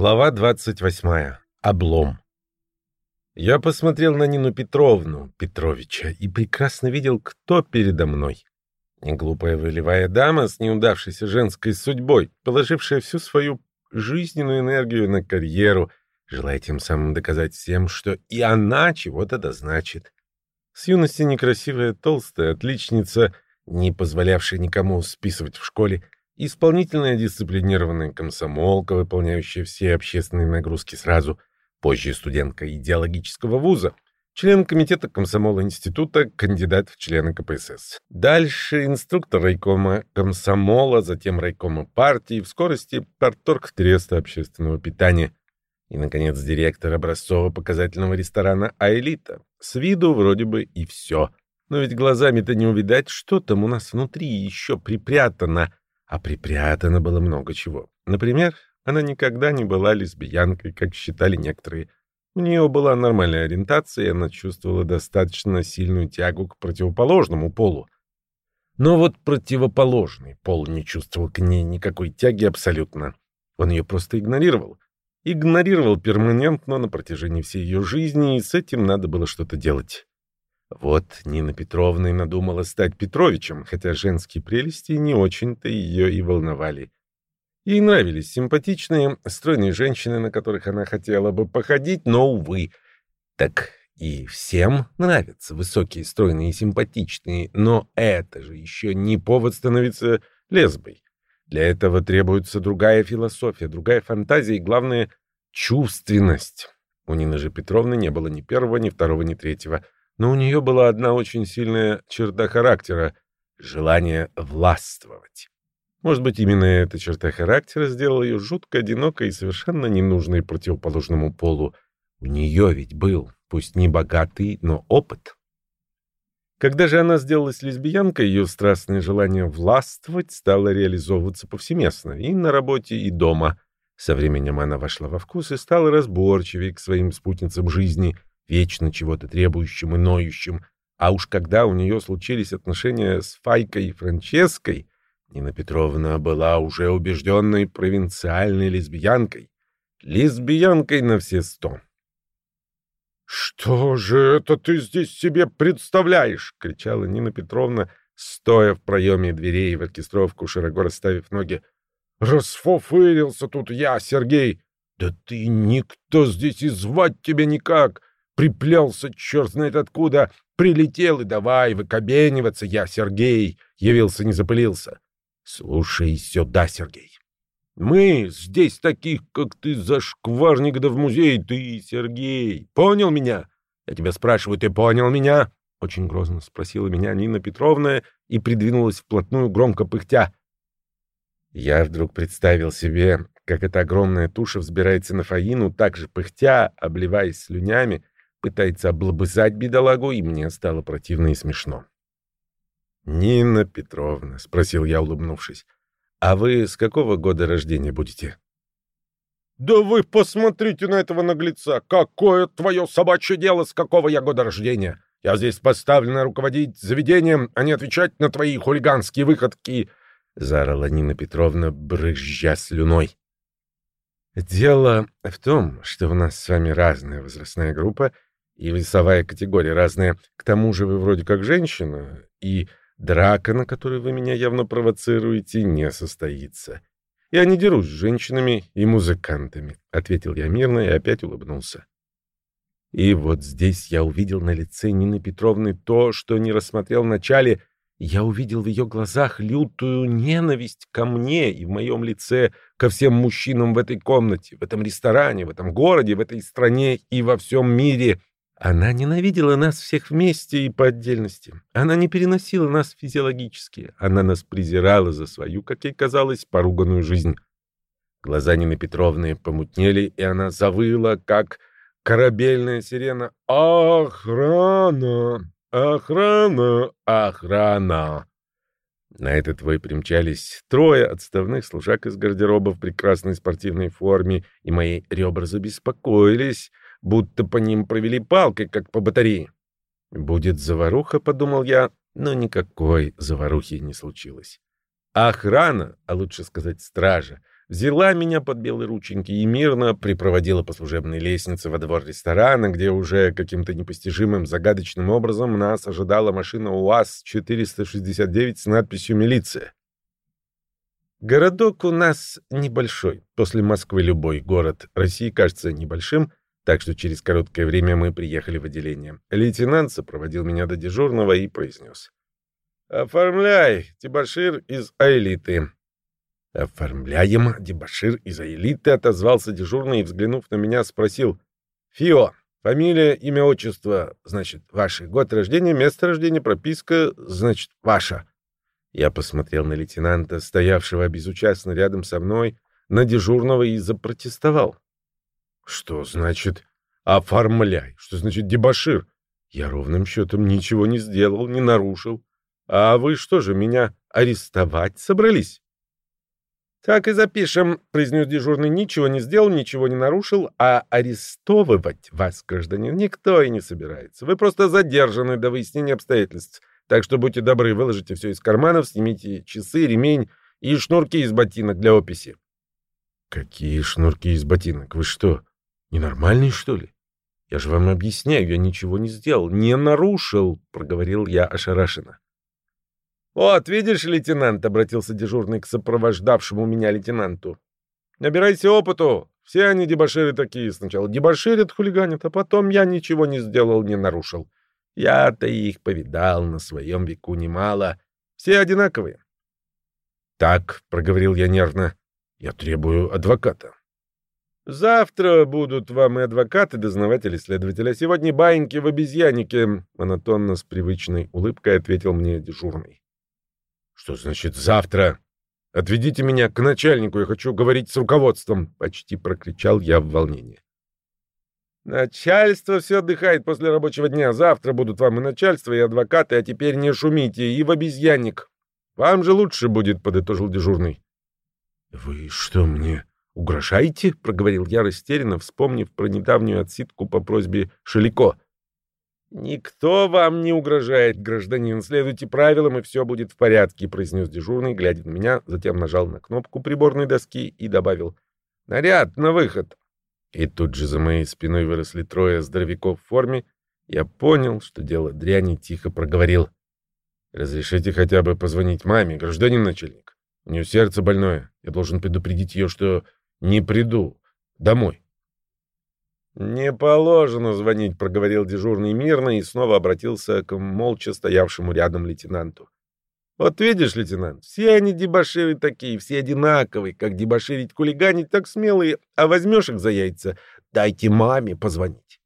Глава 28. Облом. Я посмотрел на Нину Петровну Петровича и прекрасно видел, кто передо мной. Неглупая волевая дама с неудавшейся женской судьбой, положившая всю свою жизненную энергию на карьеру, желая тем самым доказать всем, что и она чего-то дозначит. С юности некрасивая толстая отличница, не позволявшая никому списывать в школе, исполнительная дисциплинированная комсомолка, выполняющая все общественные нагрузки сразу, позже студентка идеологического вуза, член комитета комсомола института, кандидат в члены КПСС. Дальше инструктор райкома комсомола, затем райкома партии, в скорости парторг треста общественного питания. И, наконец, директор образцово-показательного ресторана «Аэлита». С виду вроде бы и все. Но ведь глазами-то не увидать, что там у нас внутри еще припрятано — а припрятано было много чего. Например, она никогда не была лесбиянкой, как считали некоторые. У нее была нормальная ориентация, и она чувствовала достаточно сильную тягу к противоположному полу. Но вот противоположный пол не чувствовал к ней никакой тяги абсолютно. Он ее просто игнорировал. Игнорировал перманентно на протяжении всей ее жизни, и с этим надо было что-то делать. Вот Нина Петровна и надумала стать Петровичем, хотя женские прелести не очень-то ее и волновали. Ей нравились симпатичные, стройные женщины, на которых она хотела бы походить, но, увы. Так и всем нравятся высокие, стройные и симпатичные, но это же еще не повод становиться лесбой. Для этого требуется другая философия, другая фантазия и, главное, чувственность. У Нины же Петровны не было ни первого, ни второго, ни третьего — но у нее была одна очень сильная черта характера — желание властвовать. Может быть, именно эта черта характера сделала ее жутко одинокой и совершенно ненужной противоположному полу. У нее ведь был, пусть не богатый, но опыт. Когда же она сделалась лесбиянкой, ее страстное желание властвовать стало реализовываться повсеместно и на работе, и дома. Со временем она вошла во вкус и стала разборчивее к своим спутницам жизни — вечно чего-то требующим и ноющим. А уж когда у нее случились отношения с Файкой и Франческой, Нина Петровна была уже убежденной провинциальной лесбиянкой. Лесбиянкой на все сто. «Что же это ты здесь себе представляешь?» — кричала Нина Петровна, стоя в проеме дверей в оркестровку, широко расставив ноги. «Расфофырился тут я, Сергей! Да ты никто здесь и звать тебя никак! Приплелся черт знает откуда, прилетел и давай выкобениваться я, Сергей, явился не запылился. Слушай сюда, Сергей. Мы здесь таких, как ты, зашкварник да в музей, ты, Сергей. Понял меня? Я тебя спрашиваю, ты понял меня? Очень грозно спросила меня Нина Петровна и придвинулась вплотную, громко пыхтя. Я вдруг представил себе, как эта огромная туша взбирается на Фаину, так же пыхтя, обливаясь слюнями, пытается облобызать бедолагу, и мне стало противно и смешно. «Нина Петровна», — спросил я, улыбнувшись, — «а вы с какого года рождения будете?» «Да вы посмотрите на этого наглеца! Какое твое собачье дело, с какого я года рождения! Я здесь поставлена руководить заведением, а не отвечать на твои хулиганские выходки!» — заорала Нина Петровна, брызжа слюной. «Дело в том, что у нас с вами разная возрастная группа, и весовая категория разная. К тому же вы вроде как женщина, и драка, на которую вы меня явно провоцируете, не состоится. Я не дерусь с женщинами и музыкантами, — ответил я мирно и опять улыбнулся. И вот здесь я увидел на лице Нины Петровны то, что не рассмотрел вначале. Я увидел в ее глазах лютую ненависть ко мне и в моем лице ко всем мужчинам в этой комнате, в этом ресторане, в этом городе, в этой стране и во всем мире. Она ненавидела нас всех вместе и по отдельности. Она не переносила нас физиологически. Она нас презирала за свою, как ей казалось, поруганную жизнь. Глаза Нины Петровны помутнели, и она завыла, как корабельная сирена. «Охрана! Охрана! Охрана!» На этот вой примчались трое отставных служак из гардероба в прекрасной спортивной форме, и мои ребра забеспокоились — будто по ним провели палкой, как по батарее. «Будет заваруха», — подумал я, но никакой заварухи не случилось. охрана, а лучше сказать стража, взяла меня под белые рученьки и мирно припроводила по служебной лестнице во двор ресторана, где уже каким-то непостижимым загадочным образом нас ожидала машина УАЗ-469 с надписью «Милиция». Городок у нас небольшой. После Москвы любой город России кажется небольшим, так что через короткое время мы приехали в отделение. Лейтенант сопроводил меня до дежурного и произнес. «Оформляй, дебашир из Аэлиты». «Оформляем, дебашир из Аэлиты», — отозвался дежурный и, взглянув на меня, спросил. «Фио, фамилия, имя, отчество, значит, ваше, год рождения, место рождения, прописка, значит, ваша». Я посмотрел на лейтенанта, стоявшего безучастно рядом со мной, на дежурного и запротестовал. «Что значит оформляй? Что значит дебошир? Я ровным счетом ничего не сделал, не нарушил. А вы что же, меня арестовать собрались?» «Так и запишем», — произнес дежурный. «Ничего не сделал, ничего не нарушил, а арестовывать вас, гражданин, никто и не собирается. Вы просто задержаны до выяснения обстоятельств. Так что будьте добры, выложите все из карманов, снимите часы, ремень и шнурки из ботинок для описи. Какие шнурки из ботинок? Вы что, ненормальный, что ли? Я же вам объясняю, я ничего не сделал, не нарушил, проговорил я ошарашенно. Вот, видишь, лейтенант, обратился дежурный к сопровождавшему меня лейтенанту. Набирайся опыту. Все они дебоширы такие. Сначала дебоширят, хулиганят, а потом я ничего не сделал, не нарушил. Я-то их повидал на своем веку немало. Все одинаковые. Так, — проговорил я нервно, — я требую адвоката. Завтра будут вам и адвокаты, дознаватели, следователи. А сегодня баиньки в обезьяннике, — монотонно с привычной улыбкой ответил мне дежурный. Что значит завтра? Отведите меня к начальнику, я хочу говорить с руководством, — почти прокричал я в волнении. Начальство все отдыхает после рабочего дня. Завтра будут вам и начальство, и адвокаты, а теперь не шумите, и в обезьянник. Вам же лучше будет, — подытожил дежурный. — Вы что, мне угрожаете? — проговорил я растерянно, вспомнив про недавнюю отсидку по просьбе Шелико. — Никто вам не угрожает, гражданин. Следуйте правилам, и все будет в порядке, — произнес дежурный, глядя на меня, затем нажал на кнопку приборной доски и добавил. — Наряд на выход. И тут же за моей спиной выросли трое здоровяков в форме. Я понял, что дело дряни, тихо проговорил. «Разрешите хотя бы позвонить маме, гражданин начальник. У нее сердце больное. Я должен предупредить ее, что не приду домой». «Не положено звонить», — проговорил дежурный мирно и снова обратился к молча стоявшему рядом лейтенанту. Вот видишь, лейтенант, все они дебоширы такие, все одинаковые. Как дебоширить, хулиганить, так смелые. А возьмешь их за яйца, дайте маме позвонить.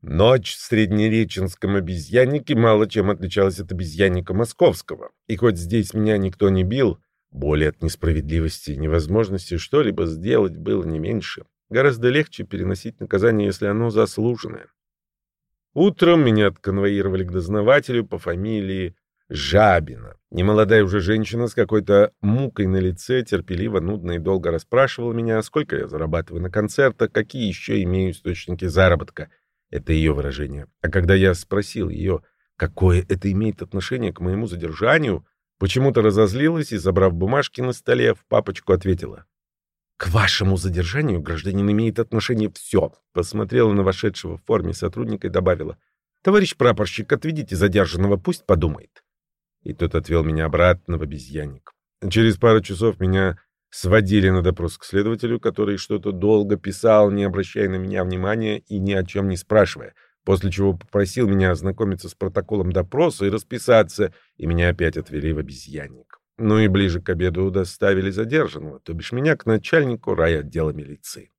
Ночь в среднереченском обезьяннике мало чем отличалась от обезьянника московского. И хоть здесь меня никто не бил, боли от несправедливости и невозможности что-либо сделать было не меньше. Гораздо легче переносить наказание, если оно заслуженное. Утром меня отконвоировали к дознавателю по фамилии Жабина. Немолодая уже женщина с какой-то мукой на лице терпеливо, нудно и долго расспрашивала меня, сколько я зарабатываю на концертах, какие еще имею источники заработка. Это ее выражение. А когда я спросил ее, какое это имеет отношение к моему задержанию, почему-то разозлилась и, забрав бумажки на столе, в папочку ответила. К вашему задержанию гражданин имеет отношение все. Посмотрела на вошедшего в форме сотрудника и добавила. Товарищ прапорщик, отведите задержанного, пусть подумает. И тот отвел меня обратно в обезьянник. Через пару часов меня сводили на допрос к следователю, который что-то долго писал, не обращая на меня внимания и ни о чем не спрашивая, после чего попросил меня ознакомиться с протоколом допроса и расписаться, и меня опять отвели в обезьянник. Ну и ближе к обеду доставили задержанного, то бишь меня, к начальнику райотдела милиции.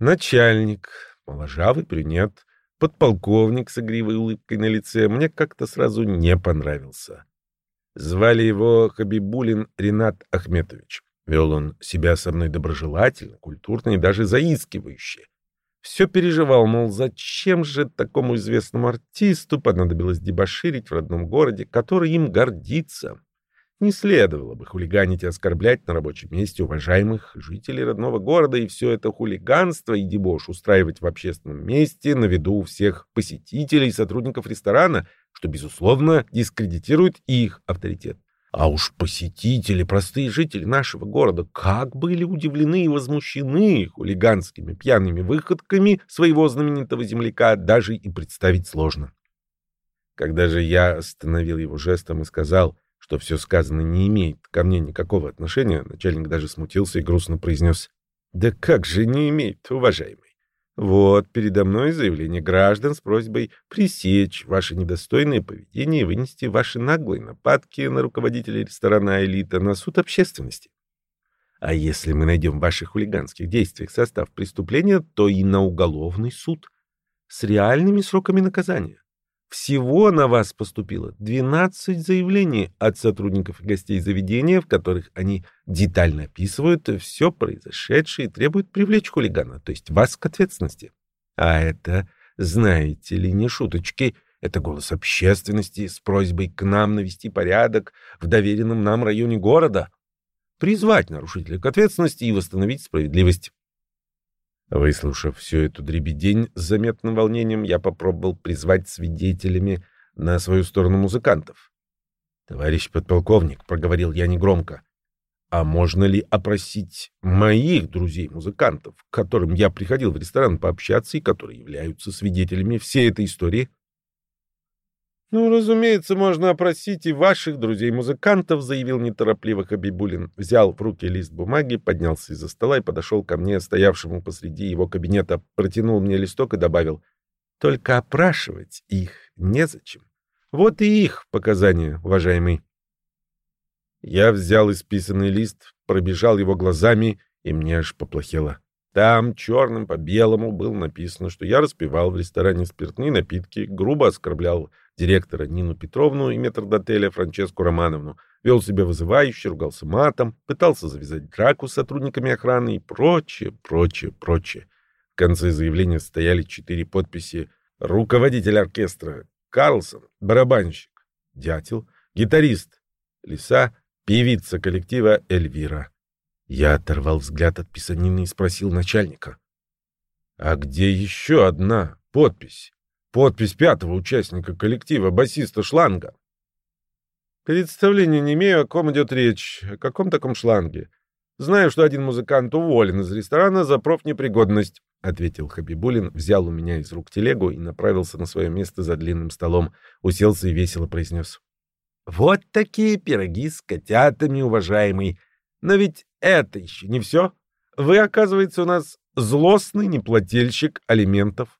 Начальник, моложавый брюнет, подполковник с игривой улыбкой на лице, мне как-то сразу не понравился. Звали его Хабибулин Ренат Ахметович. Вел он себя со мной доброжелательно, культурно и даже заискивающе. Все переживал, мол, зачем же такому известному артисту понадобилось дебоширить в родном городе, который им гордится. Не следовало бы хулиганить и оскорблять на рабочем месте уважаемых жителей родного города и все это хулиганство и дебош устраивать в общественном месте на виду у всех посетителей и сотрудников ресторана, что, безусловно, дискредитирует их авторитет. А уж посетители, простые жители нашего города, как были удивлены и возмущены хулиганскими пьяными выходками своего знаменитого земляка, даже и представить сложно. Когда же я остановил его жестом и сказал, что все сказанное не имеет ко мне никакого отношения, начальник даже смутился и грустно произнес, «Да как же не имеет, уважаемый? Вот передо мной заявление граждан с просьбой пресечь ваше недостойное поведение и вынести ваши наглые нападки на руководителей ресторана «Элита» на суд общественности. А если мы найдем в ваших хулиганских действиях состав преступления, то и на уголовный суд с реальными сроками наказания. Всего на вас поступило 12 заявлений от сотрудников и гостей заведения, в которых они детально описывают все произошедшее и требуют привлечь хулигана, то есть вас к ответственности. А это, знаете ли, не шуточки, это голос общественности с просьбой к нам навести порядок в доверенном нам районе города, призвать нарушителя к ответственности и восстановить справедливость. Выслушав всю эту дребедень с заметным волнением, я попробовал призвать свидетелями на свою сторону музыкантов. «Товарищ подполковник», — проговорил я негромко, — «а можно ли опросить моих друзей-музыкантов, к которым я приходил в ресторан пообщаться и которые являются свидетелями всей этой истории?» «Ну, разумеется, можно опросить и ваших друзей-музыкантов», — заявил неторопливо Хабибулин. Взял в руки лист бумаги, поднялся из-за стола и подошел ко мне, стоявшему посреди его кабинета, протянул мне листок и добавил. «Только опрашивать их незачем. Вот и их показания, уважаемый». Я взял исписанный лист, пробежал его глазами, и мне аж поплохело. Там черным по белому было написано, что я распивал в ресторане спиртные напитки, грубо оскорблял директора Нину Петровну и метрдотеля Франческу Романовну, вел себя вызывающе, ругался матом, пытался завязать драку с сотрудниками охраны и прочее, прочее, прочее. В конце заявления стояли четыре подписи «Руководитель оркестра Карлсон, барабанщик, дятел, гитарист, лиса, певица коллектива Эльвира». Я оторвал взгляд от писанины и спросил начальника. «А где еще одна подпись?» Подпись пятого участника коллектива, басиста Шланга. Представления не имею, о ком идет речь, о каком таком шланге. Знаю, что один музыкант уволен из ресторана за профнепригодность, — ответил Хабибулин, взял у меня из рук телегу и направился на свое место за длинным столом, уселся и весело произнес. — Вот такие пироги с котятами, уважаемый. Но ведь это еще не все. Вы, оказывается, у нас злостный неплательщик алиментов.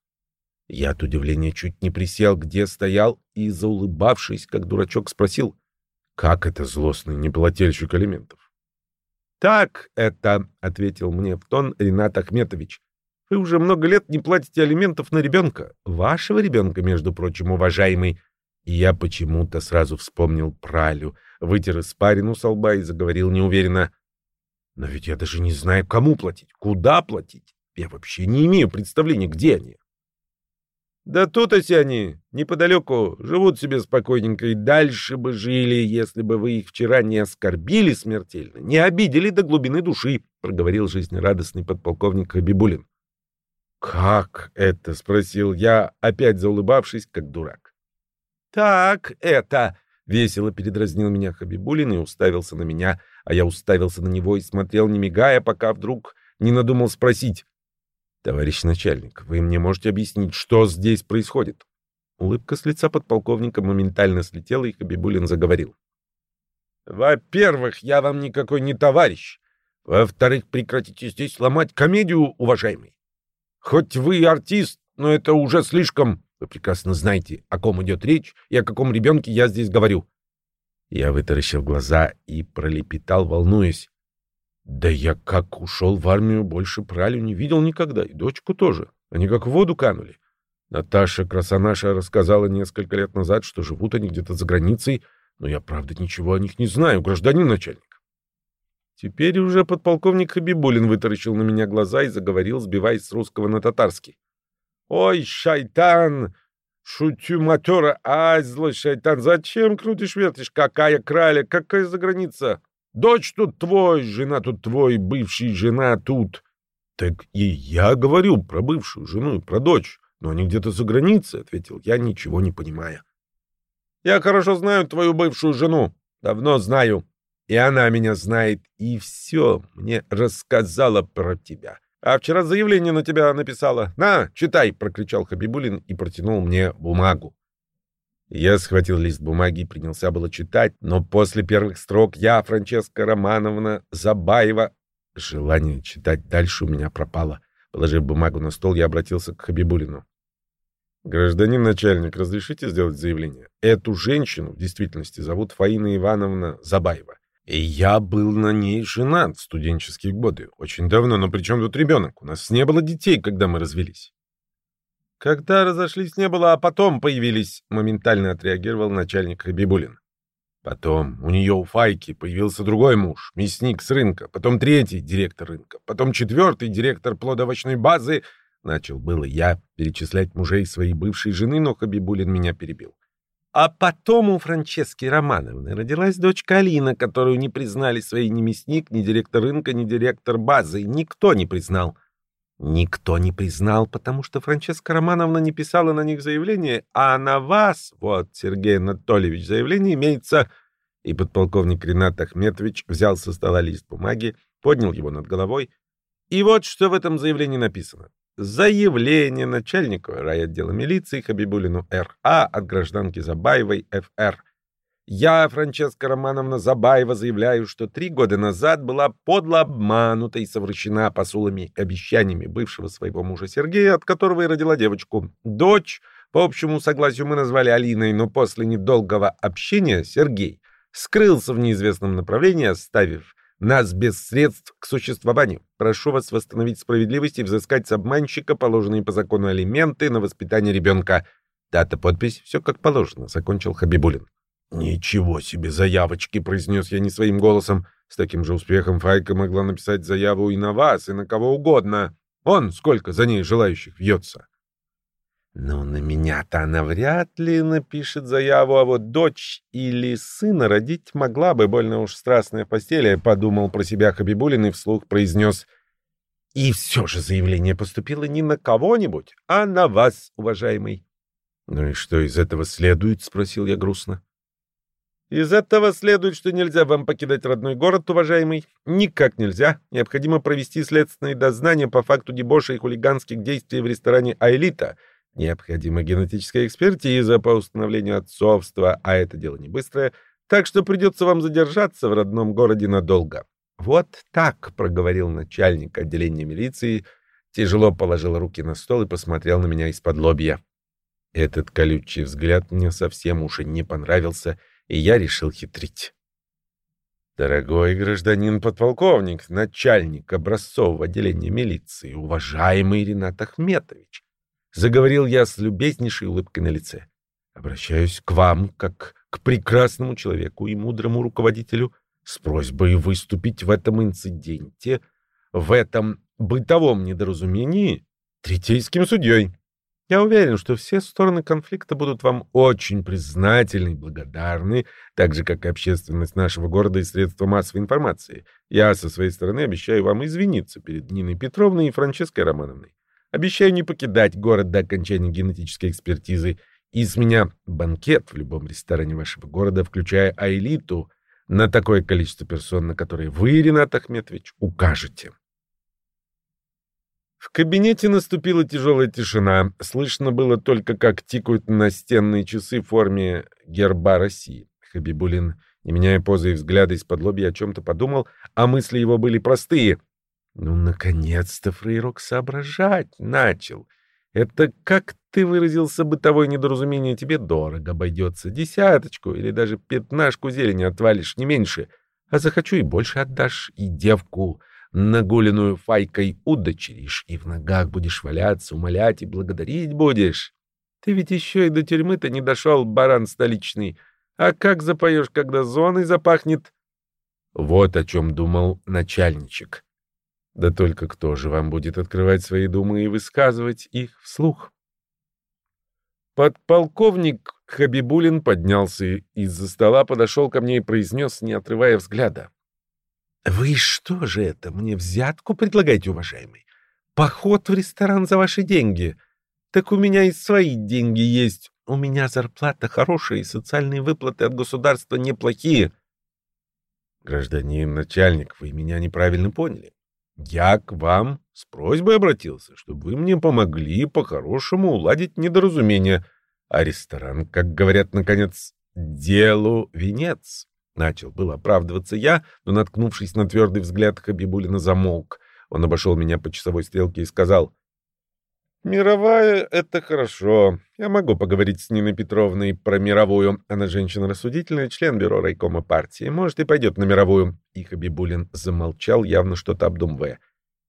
Я от удивления чуть не присел, где стоял, и, заулыбавшись, как дурачок, спросил, как это злостный неплательщик алиментов? «Так это», — ответил мне в тон Ренат Ахметович. «Вы уже много лет не платите алиментов на ребенка. Вашего ребенка, между прочим, уважаемый». И я почему-то сразу вспомнил пралю, вытер испарину со лба и заговорил неуверенно. «Но ведь я даже не знаю, кому платить, куда платить. Я вообще не имею представления, где они». Да тут оси они, неподалеку, живут себе спокойненько и дальше бы жили, если бы вы их вчера не оскорбили смертельно, не обидели до глубины души, — проговорил жизнерадостный подполковник Хабибулин. — Как это? — спросил я, опять заулыбавшись, как дурак. — Так это... — весело передразнил меня Хабибулин и уставился на меня, а я уставился на него и смотрел, не мигая, пока вдруг не надумал спросить. «Товарищ начальник, вы мне можете объяснить, что здесь происходит?» Улыбка с лица подполковника моментально слетела, и Хабибулин заговорил. «Во-первых, я вам никакой не товарищ. Во-вторых, прекратите здесь ломать комедию, уважаемый. Хоть вы и артист, но это уже слишком. Вы прекрасно знаете, о ком идет речь и о каком ребенке я здесь говорю». Я вытаращил глаза и пролепетал, волнуясь. Да я как ушел в армию, больше пралю не видел никогда, и дочку тоже. Они как в воду канули. Наташа Красонаша рассказала несколько лет назад, что живут они где-то за границей, но я, правда, ничего о них не знаю, гражданин начальник. Теперь уже подполковник Хабибулин вытаращил на меня глаза и заговорил, сбиваясь с русского на татарский. «Ой, шайтан! Шутю матера! Ай, злой шайтан! Зачем крутишь-вертишь? Какая краля? Какая за граница? Дочь тут твой, жена тут твой, бывший жена тут. Так и я говорю про бывшую жену и про дочь, но они где-то за границей, — ответил я, ничего не понимая. Я хорошо знаю твою бывшую жену. Давно знаю. И она меня знает, и все мне рассказала про тебя. А вчера заявление на тебя написала. На, читай, прокричал Хабибулин и протянул мне бумагу. Я схватил лист бумаги и принялся было читать, но после первых строк я, Франческа Романовна Забаева, желание читать дальше у меня пропало. Положив бумагу на стол, я обратился к Хабибулину. Гражданин начальник, разрешите сделать заявление? Эту женщину в действительности зовут Фаина Ивановна Забаева. И я был на ней женат в студенческие годы. Очень давно, но при чем тут ребенок? У нас не было детей, когда мы развелись. Когда разошлись, не было, а потом появились, моментально отреагировал начальник Хабибулин. Потом у нее у Файки появился другой муж, мясник с рынка, потом третий директор рынка, потом четвертый директор плодовочной базы. Начал было я перечислять мужей своей бывшей жены, но Хабибулин меня перебил. А потом у Франчески Романовны родилась дочка Алина, которую не признали своей ни мясник, ни директор рынка, ни директор базы. Никто не признал. Никто не признал, потому что Франческа Романовна не писала на них заявление, а на вас, вот, Сергей Анатольевич, заявление имеется... И подполковник Ренат Ахметович взял со стола лист бумаги, поднял его над головой. И вот что в этом заявлении написано. Заявление начальника райотдела милиции Хабибулину Р.А. от гражданки Забаевой Ф.Р. Я, Франческа Романовна Забаева, заявляю, что три года назад была подло обманута и совращена посулами и обещаниями бывшего своего мужа Сергея, от которого и родила девочку. Дочь, по общему согласию мы назвали Алиной, но после недолгого общения Сергей скрылся в неизвестном направлении, оставив нас без средств к существованию. Прошу вас восстановить справедливость и взыскать с обманщика положенные по закону алименты на воспитание ребенка. Дата, подпись, все как положено, — закончил Хабибулин. «Ничего себе заявочки!» — произнес я не своим голосом. С таким же успехом Файка могла написать заяву и на вас, и на кого угодно. Он сколько за ней желающих вьется. Но на меня-то она вряд ли напишет заяву, а вот дочь или сына родить могла бы, больно уж страстная в подумал про себя Хабибулин и вслух произнес. И все же заявление поступило не на кого-нибудь, а на вас, уважаемый. Ну и что из этого следует? спросил я грустно. Из этого следует, что нельзя вам покидать родной город, уважаемый. Никак нельзя. Необходимо провести следственные дознания по факту дебоша и хулиганских действий в ресторане «Аэлита», Необходима генетическая экспертиза по установлению отцовства, а это дело не быстрое, так что придется вам задержаться в родном городе надолго. Вот так, проговорил начальник отделения милиции, тяжело положил руки на стол и посмотрел на меня из-под лобья. Этот колючий взгляд мне совсем уж не понравился, и я решил хитрить. Дорогой гражданин подполковник, начальник образцового отделения милиции, уважаемый Ренат Ахметович, Заговорил я с любезнейшей улыбкой на лице. Обращаюсь к вам, как к прекрасному человеку и мудрому руководителю, с просьбой выступить в этом инциденте, в этом бытовом недоразумении, третейским судьей. Я уверен, что все стороны конфликта будут вам очень признательны и благодарны, так же, как и общественность нашего города и средства массовой информации. Я со своей стороны обещаю вам извиниться перед Ниной Петровной и Франческой Романовной. Обещаю не покидать город до окончания генетической экспертизы. И с меня банкет в любом ресторане вашего города, включая Аэлиту, на такое количество персон, на которые вы, Ренат Ахметович, укажете. В кабинете наступила тяжелая тишина. Слышно было только, как тикают настенные часы в форме герба России. Хабибулин, не меняя позы и взгляда из-под лобья, о чем-то подумал, а мысли его были простые. Ну, наконец-то Фрейрок соображать начал. Это, как ты выразился, бытовое недоразумение тебе дорого обойдется. Десяточку или даже пятнашку зелени отвалишь, не меньше. А захочу и больше отдашь, и девку нагуленную файкой удочеришь, и в ногах будешь валяться, умолять и благодарить будешь. Ты ведь еще и до тюрьмы-то не дошел, баран столичный. А как запоешь, когда зоной запахнет? Вот о чем думал начальничек. Да только кто же вам будет открывать свои думы и высказывать их вслух? Подполковник Хабибулин поднялся из-за стола, подошел ко мне и произнес, не отрывая взгляда. — Вы что же это, мне взятку предлагаете, уважаемый? Поход в ресторан за ваши деньги? Так у меня и свои деньги есть. У меня зарплата хорошая и социальные выплаты от государства неплохие. Гражданин начальник, вы меня неправильно поняли. Я к вам с просьбой обратился, чтобы вы мне помогли по-хорошему уладить недоразумение. А ресторан, как говорят, наконец, делу венец. Начал был оправдываться я, но, наткнувшись на твердый взгляд Хабибулина, замолк. Он обошел меня по часовой стрелке и сказал, «Мировая — это хорошо. Я могу поговорить с Ниной Петровной про мировую. Она женщина рассудительная, член бюро райкома партии. Может, и пойдет на мировую». И Хабибулин замолчал, явно что-то обдумывая.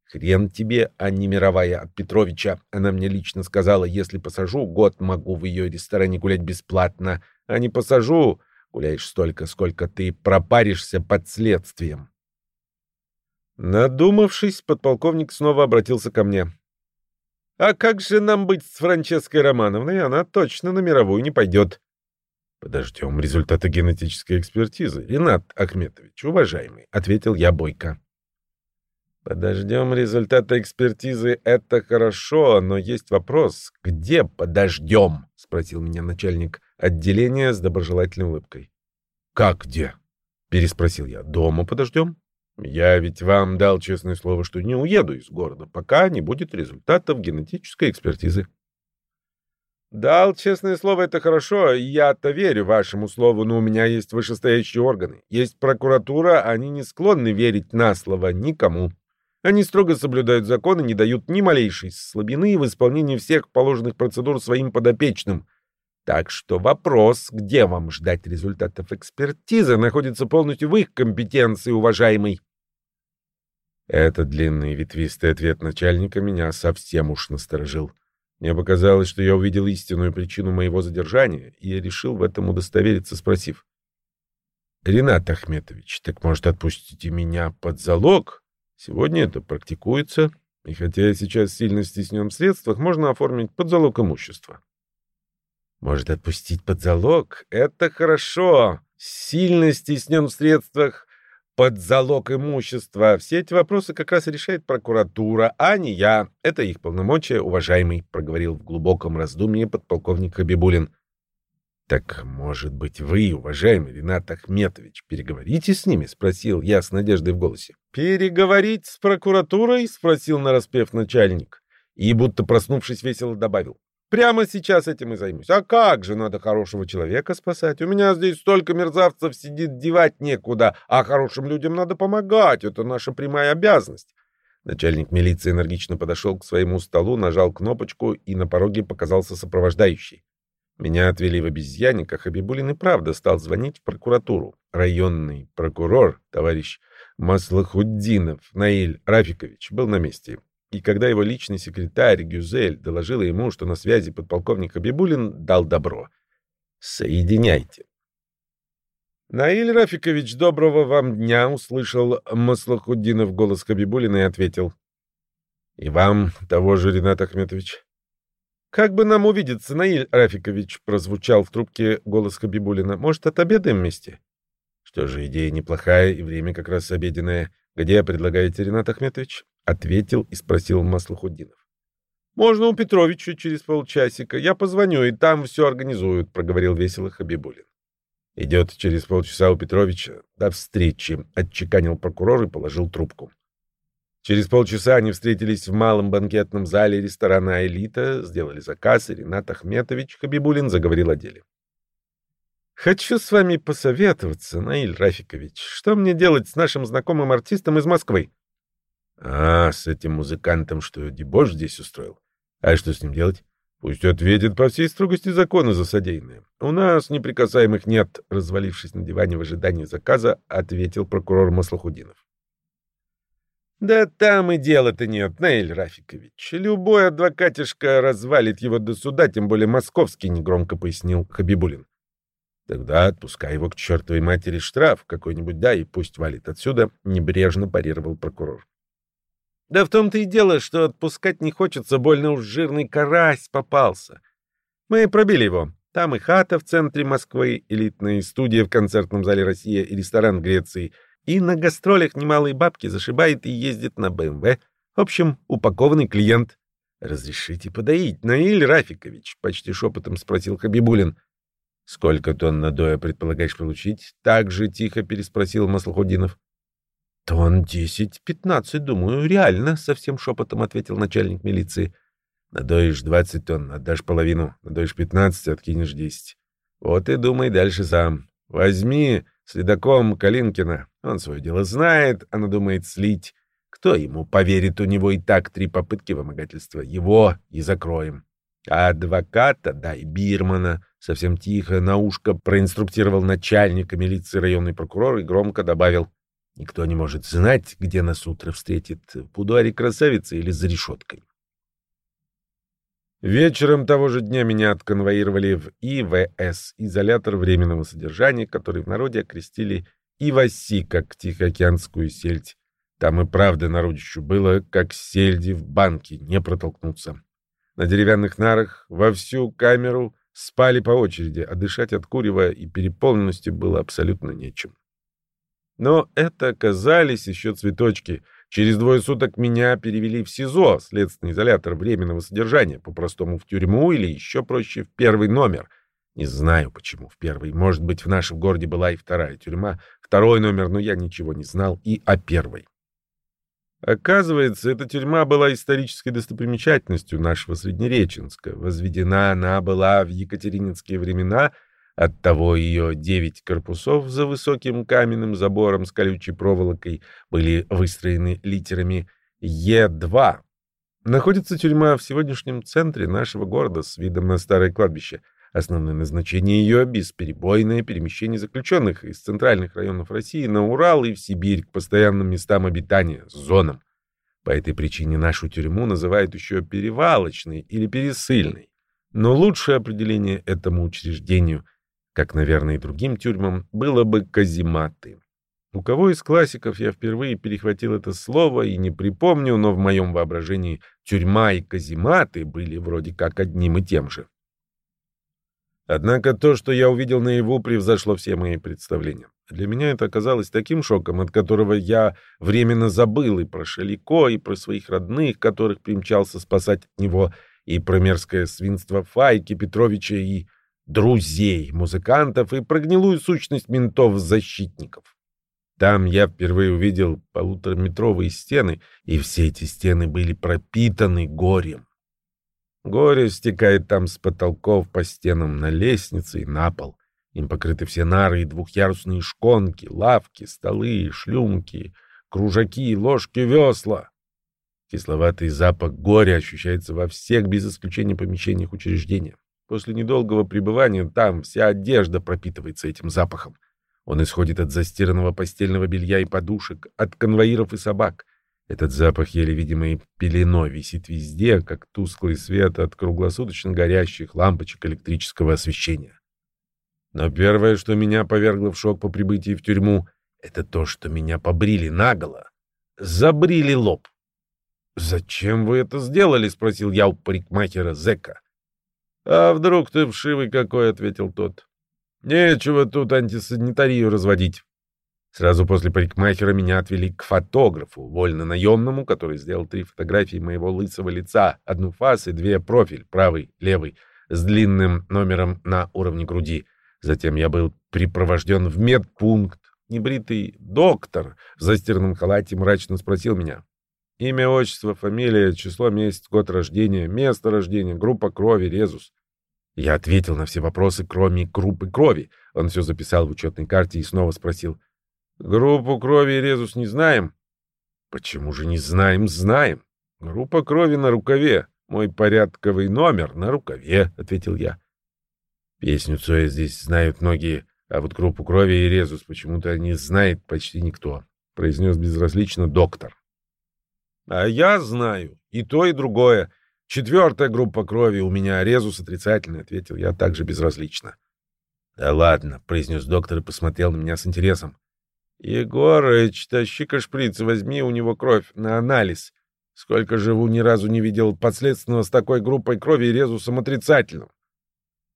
«Хрен тебе, а не мировая от Петровича. Она мне лично сказала, если посажу, год могу в ее ресторане гулять бесплатно. А не посажу, гуляешь столько, сколько ты пропаришься под следствием». Надумавшись, подполковник снова обратился ко мне. А как же нам быть с Франческой Романовной? Она точно на мировую не пойдет. Подождем результата генетической экспертизы. Ренат Ахметович, уважаемый, ответил я бойко. Подождем результата экспертизы, это хорошо, но есть вопрос, где подождем? Спросил меня начальник отделения с доброжелательной улыбкой. Как где? Переспросил я. Дома подождем? Я ведь вам дал честное слово, что не уеду из города, пока не будет результатов генетической экспертизы. Дал честное слово, это хорошо, я-то верю вашему слову, но у меня есть вышестоящие органы. Есть прокуратура, они не склонны верить на слово никому. Они строго соблюдают законы, не дают ни малейшей слабины в исполнении всех положенных процедур своим подопечным. Так что вопрос, где вам ждать результатов экспертизы, находится полностью в их компетенции, уважаемый. Этот длинный ветвистый ответ начальника меня совсем уж насторожил. Мне показалось, что я увидел истинную причину моего задержания, и я решил в этом удостовериться, спросив. «Ренат Ахметович, так, может, отпустите меня под залог? Сегодня это практикуется, и хотя я сейчас сильно стеснен в средствах, можно оформить под залог имущества». «Может, отпустить под залог? Это хорошо. Сильно стеснен в средствах, под залог имущества. Все эти вопросы как раз решает прокуратура, а не я. Это их полномочия, уважаемый, проговорил в глубоком раздумье подполковник Хабибулин. Так, может быть, вы, уважаемый Ренат Ахметович, переговорите с ними, спросил я с надеждой в голосе. Переговорить с прокуратурой, спросил нараспев начальник и будто проснувшись весело добавил: Прямо сейчас этим и займусь. А как же надо хорошего человека спасать? У меня здесь столько мерзавцев сидит, девать некуда, а хорошим людям надо помогать. Это наша прямая обязанность. Начальник милиции энергично подошел к своему столу, нажал кнопочку, и на пороге показался сопровождающий. Меня отвели в обезьянник, а Хабибулин и правда стал звонить в прокуратуру. Районный прокурор, товарищ Маслахуддинов Наиль Рафикович, был на месте. И когда его личный секретарь Гюзель доложила ему, что на связи подполковник Абибулин дал добро. «Соединяйте». «Наиль Рафикович, доброго вам дня!» — услышал Маслахуддинов голос Хабибулина и ответил. «И вам того же, Ренат Ахметович». «Как бы нам увидеться, Наиль Рафикович?» — прозвучал в трубке голос Хабибулина. «Может, отобедаем вместе?» «Что же, идея неплохая, и время как раз обеденное. Где предлагаете, Ренат Ахметович?» ответил и спросил Маслахуддинов. «Можно у Петровича через полчасика. Я позвоню, и там все организуют», — проговорил весело Хабибулин. «Идет через полчаса у Петровича. До встречи», — отчеканил прокурор и положил трубку. Через полчаса они встретились в малом банкетном зале ресторана «Элита», сделали заказ, и Ренат Ахметович Хабибулин заговорил о деле. «Хочу с вами посоветоваться, Наиль Рафикович. Что мне делать с нашим знакомым артистом из Москвы?» А, с этим музыкантом, что дебош здесь устроил. А что с ним делать? Пусть ответит по всей строгости закона за содеянное. У нас неприкасаемых нет, развалившись на диване в ожидании заказа, ответил прокурор Маслахудинов. Да там и дела-то нет, Наиль Рафикович. Любой адвокатишка развалит его до суда, тем более московский, негромко пояснил Хабибулин. Тогда отпускай его к чертовой матери штраф какой-нибудь, да, и пусть валит отсюда, небрежно парировал прокурор. Да в том-то и дело, что отпускать не хочется, больно уж жирный карась попался. Мы пробили его. Там и хата в центре Москвы, элитная студия в концертном зале «Россия» и ресторан Греции. И на гастролях немалые бабки зашибает и ездит на БМВ. В общем, упакованный клиент. «Разрешите подоить, Наиль Рафикович?» — почти шепотом спросил Хабибулин. «Сколько тонн надоя предполагаешь получить?» — так же тихо переспросил Маслохудинов. «Тонн десять-пятнадцать, думаю, реально», — совсем шепотом ответил начальник милиции. «Надоишь двадцать тонн, отдашь половину. Надоишь пятнадцать, откинешь десять. Вот и думай дальше сам. Возьми следаком Калинкина. Он свое дело знает, она думает слить. Кто ему поверит, у него и так три попытки вымогательства. Его и закроем. А адвоката дай Бирмана. Совсем тихо на ушко проинструктировал начальника милиции районный прокурор и громко добавил. Никто не может знать, где нас утро встретит, в будуаре красавицы или за решеткой. Вечером того же дня меня отконвоировали в ИВС, изолятор временного содержания, который в народе окрестили Иваси, как Тихоокеанскую сельдь. Там и правда народищу было, как сельди в банке, не протолкнуться. На деревянных нарах во всю камеру спали по очереди, а дышать от курева и переполненности было абсолютно нечем. Но это оказались еще цветочки. Через двое суток меня перевели в СИЗО, следственный изолятор временного содержания, по-простому в тюрьму или еще проще в первый номер. Не знаю, почему в первый. Может быть, в нашем городе была и вторая тюрьма, второй номер, но я ничего не знал и о первой. Оказывается, эта тюрьма была исторической достопримечательностью нашего Среднереченска. Возведена она была в екатерининские времена — Оттого ее девять корпусов за высоким каменным забором с колючей проволокой были выстроены литерами Е2. Находится тюрьма в сегодняшнем центре нашего города с видом на старое кладбище. Основное назначение ее — бесперебойное перемещение заключенных из центральных районов России на Урал и в Сибирь к постоянным местам обитания, зонам. По этой причине нашу тюрьму называют еще перевалочной или пересыльной. Но лучшее определение этому учреждению — как, наверное, и другим тюрьмам, было бы казематы. У кого из классиков я впервые перехватил это слово и не припомню, но в моем воображении тюрьма и казематы были вроде как одним и тем же. Однако то, что я увидел наяву, превзошло все мои представления. Для меня это оказалось таким шоком, от которого я временно забыл и про Шалико, и про своих родных, которых примчался спасать от него, и про мерзкое свинство Файки Петровича, и друзей, музыкантов и прогнилую сущность ментов-защитников. Там я впервые увидел полутораметровые стены, и все эти стены были пропитаны горем. Горе стекает там с потолков по стенам на лестнице и на пол. Им покрыты все нары и двухъярусные шконки, лавки, столы, шлюмки, кружаки, ложки, весла. Кисловатый запах горя ощущается во всех без исключения помещениях учреждения. После недолгого пребывания там вся одежда пропитывается этим запахом. Он исходит от застиранного постельного белья и подушек, от конвоиров и собак. Этот запах еле видимой пеленой висит везде, как тусклый свет от круглосуточно горящих лампочек электрического освещения. Но первое, что меня повергло в шок по прибытии в тюрьму, это то, что меня побрили наголо. Забрили лоб. «Зачем вы это сделали?» — спросил я у парикмахера Зека. «А вдруг ты вшивый какой?» — ответил тот. «Нечего тут антисанитарию разводить». Сразу после парикмахера меня отвели к фотографу, вольно-наемному, который сделал три фотографии моего лысого лица, одну фас и две профиль, правый, левый, с длинным номером на уровне груди. Затем я был припровожден в медпункт. Небритый доктор в застиранном халате мрачно спросил меня. Имя, отчество, фамилия, число, месяц, год рождения, место рождения, группа крови, резус. Я ответил на все вопросы, кроме группы крови. Он все записал в учетной карте и снова спросил. «Группу крови и резус не знаем?» «Почему же не знаем? Знаем. Группа крови на рукаве. Мой порядковый номер на рукаве», — ответил я. Песню Цоя здесь знают многие, а вот группу крови и резус почему-то не знает почти никто, — произнес безразлично доктор. А я знаю и то, и другое. Четвертая группа крови у меня, резус отрицательный, ответил я также безразлично. Да ладно, произнес доктор и посмотрел на меня с интересом. Егорыч, тащи-ка шприц, возьми у него кровь на анализ. Сколько живу, ни разу не видел подследственного с такой группой крови и резусом отрицательным.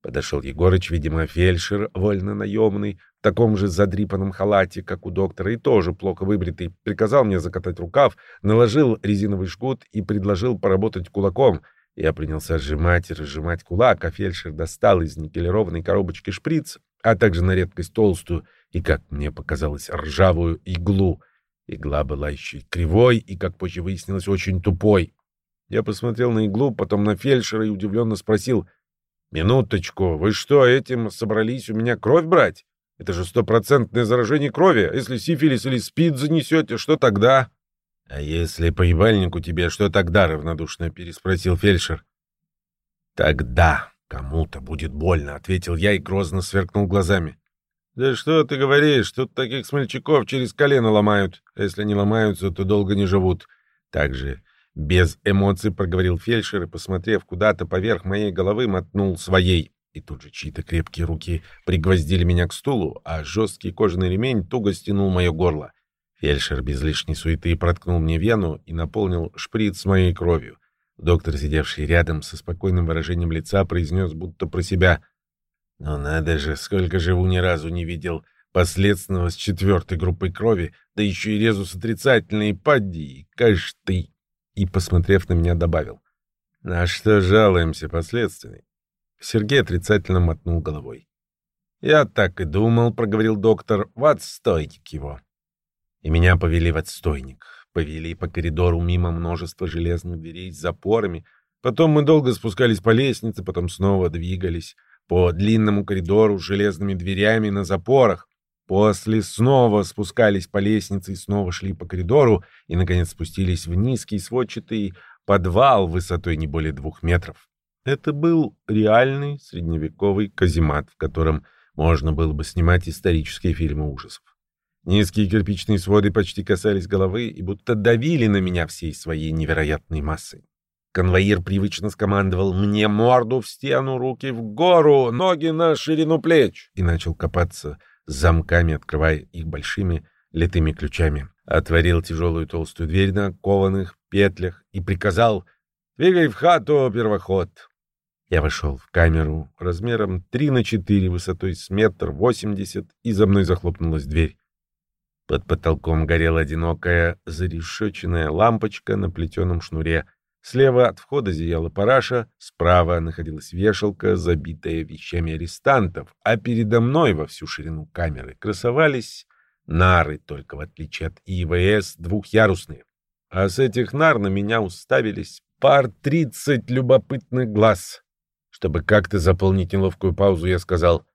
Подошел Егорыч, видимо, фельдшер, вольно наемный, в таком же задрипанном халате, как у доктора, и тоже плохо выбритый, приказал мне закатать рукав, наложил резиновый жгут и предложил поработать кулаком. Я принялся сжимать и разжимать кулак, а фельдшер достал из никелированной коробочки шприц, а также на редкость толстую и, как мне показалось, ржавую иглу. Игла была еще и кривой и, как позже выяснилось, очень тупой. Я посмотрел на иглу, потом на фельдшера и удивленно спросил, «Минуточку, вы что, этим собрались у меня кровь брать? Это же стопроцентное заражение крови. Если сифилис или спид занесете, что тогда?» «А если по ебальнику тебе, что тогда?» — равнодушно переспросил фельдшер. «Тогда кому-то будет больно», — ответил я и грозно сверкнул глазами. «Да что ты говоришь? Тут таких смельчаков через колено ломают. А если не ломаются, то долго не живут». Также без эмоций проговорил фельдшер и, посмотрев куда-то поверх моей головы, мотнул своей. И тут же чьи-то крепкие руки пригвоздили меня к стулу, а жесткий кожаный ремень туго стянул мое горло. Фельдшер без лишней суеты проткнул мне вену и наполнил шприц моей кровью. Доктор, сидевший рядом со спокойным выражением лица, произнес будто про себя. «Ну надо же, сколько живу, ни разу не видел последственного с четвертой группой крови, да еще и резус отрицательный, поди, каш ты!» И, посмотрев на меня, добавил. «На что жалуемся, последственный?» Сергей отрицательно мотнул головой. «Я так и думал», — проговорил доктор, — «в отстойник его». И меня повели в отстойник. Повели по коридору мимо множества железных дверей с запорами. Потом мы долго спускались по лестнице, потом снова двигались по длинному коридору с железными дверями на запорах. После снова спускались по лестнице и снова шли по коридору и, наконец, спустились в низкий сводчатый подвал высотой не более двух метров. Это был реальный средневековый каземат, в котором можно было бы снимать исторические фильмы ужасов. Низкие кирпичные своды почти касались головы и будто давили на меня всей своей невероятной массой. Конвоир привычно скомандовал «Мне морду в стену, руки в гору, ноги на ширину плеч!» и начал копаться замками, открывая их большими литыми ключами. Отворил тяжелую толстую дверь на кованых петлях и приказал «Двигай в хату, первоход!» Я вошел в камеру размером 3 на 4, высотой с метр восемьдесят, и за мной захлопнулась дверь. Под потолком горела одинокая зарешеченная лампочка на плетеном шнуре. Слева от входа зияла параша, справа находилась вешалка, забитая вещами арестантов, а передо мной во всю ширину камеры красовались нары, только в отличие от ИВС двухъярусные. А с этих нар на меня уставились пар тридцать любопытных глаз. Чтобы как-то заполнить неловкую паузу, я сказал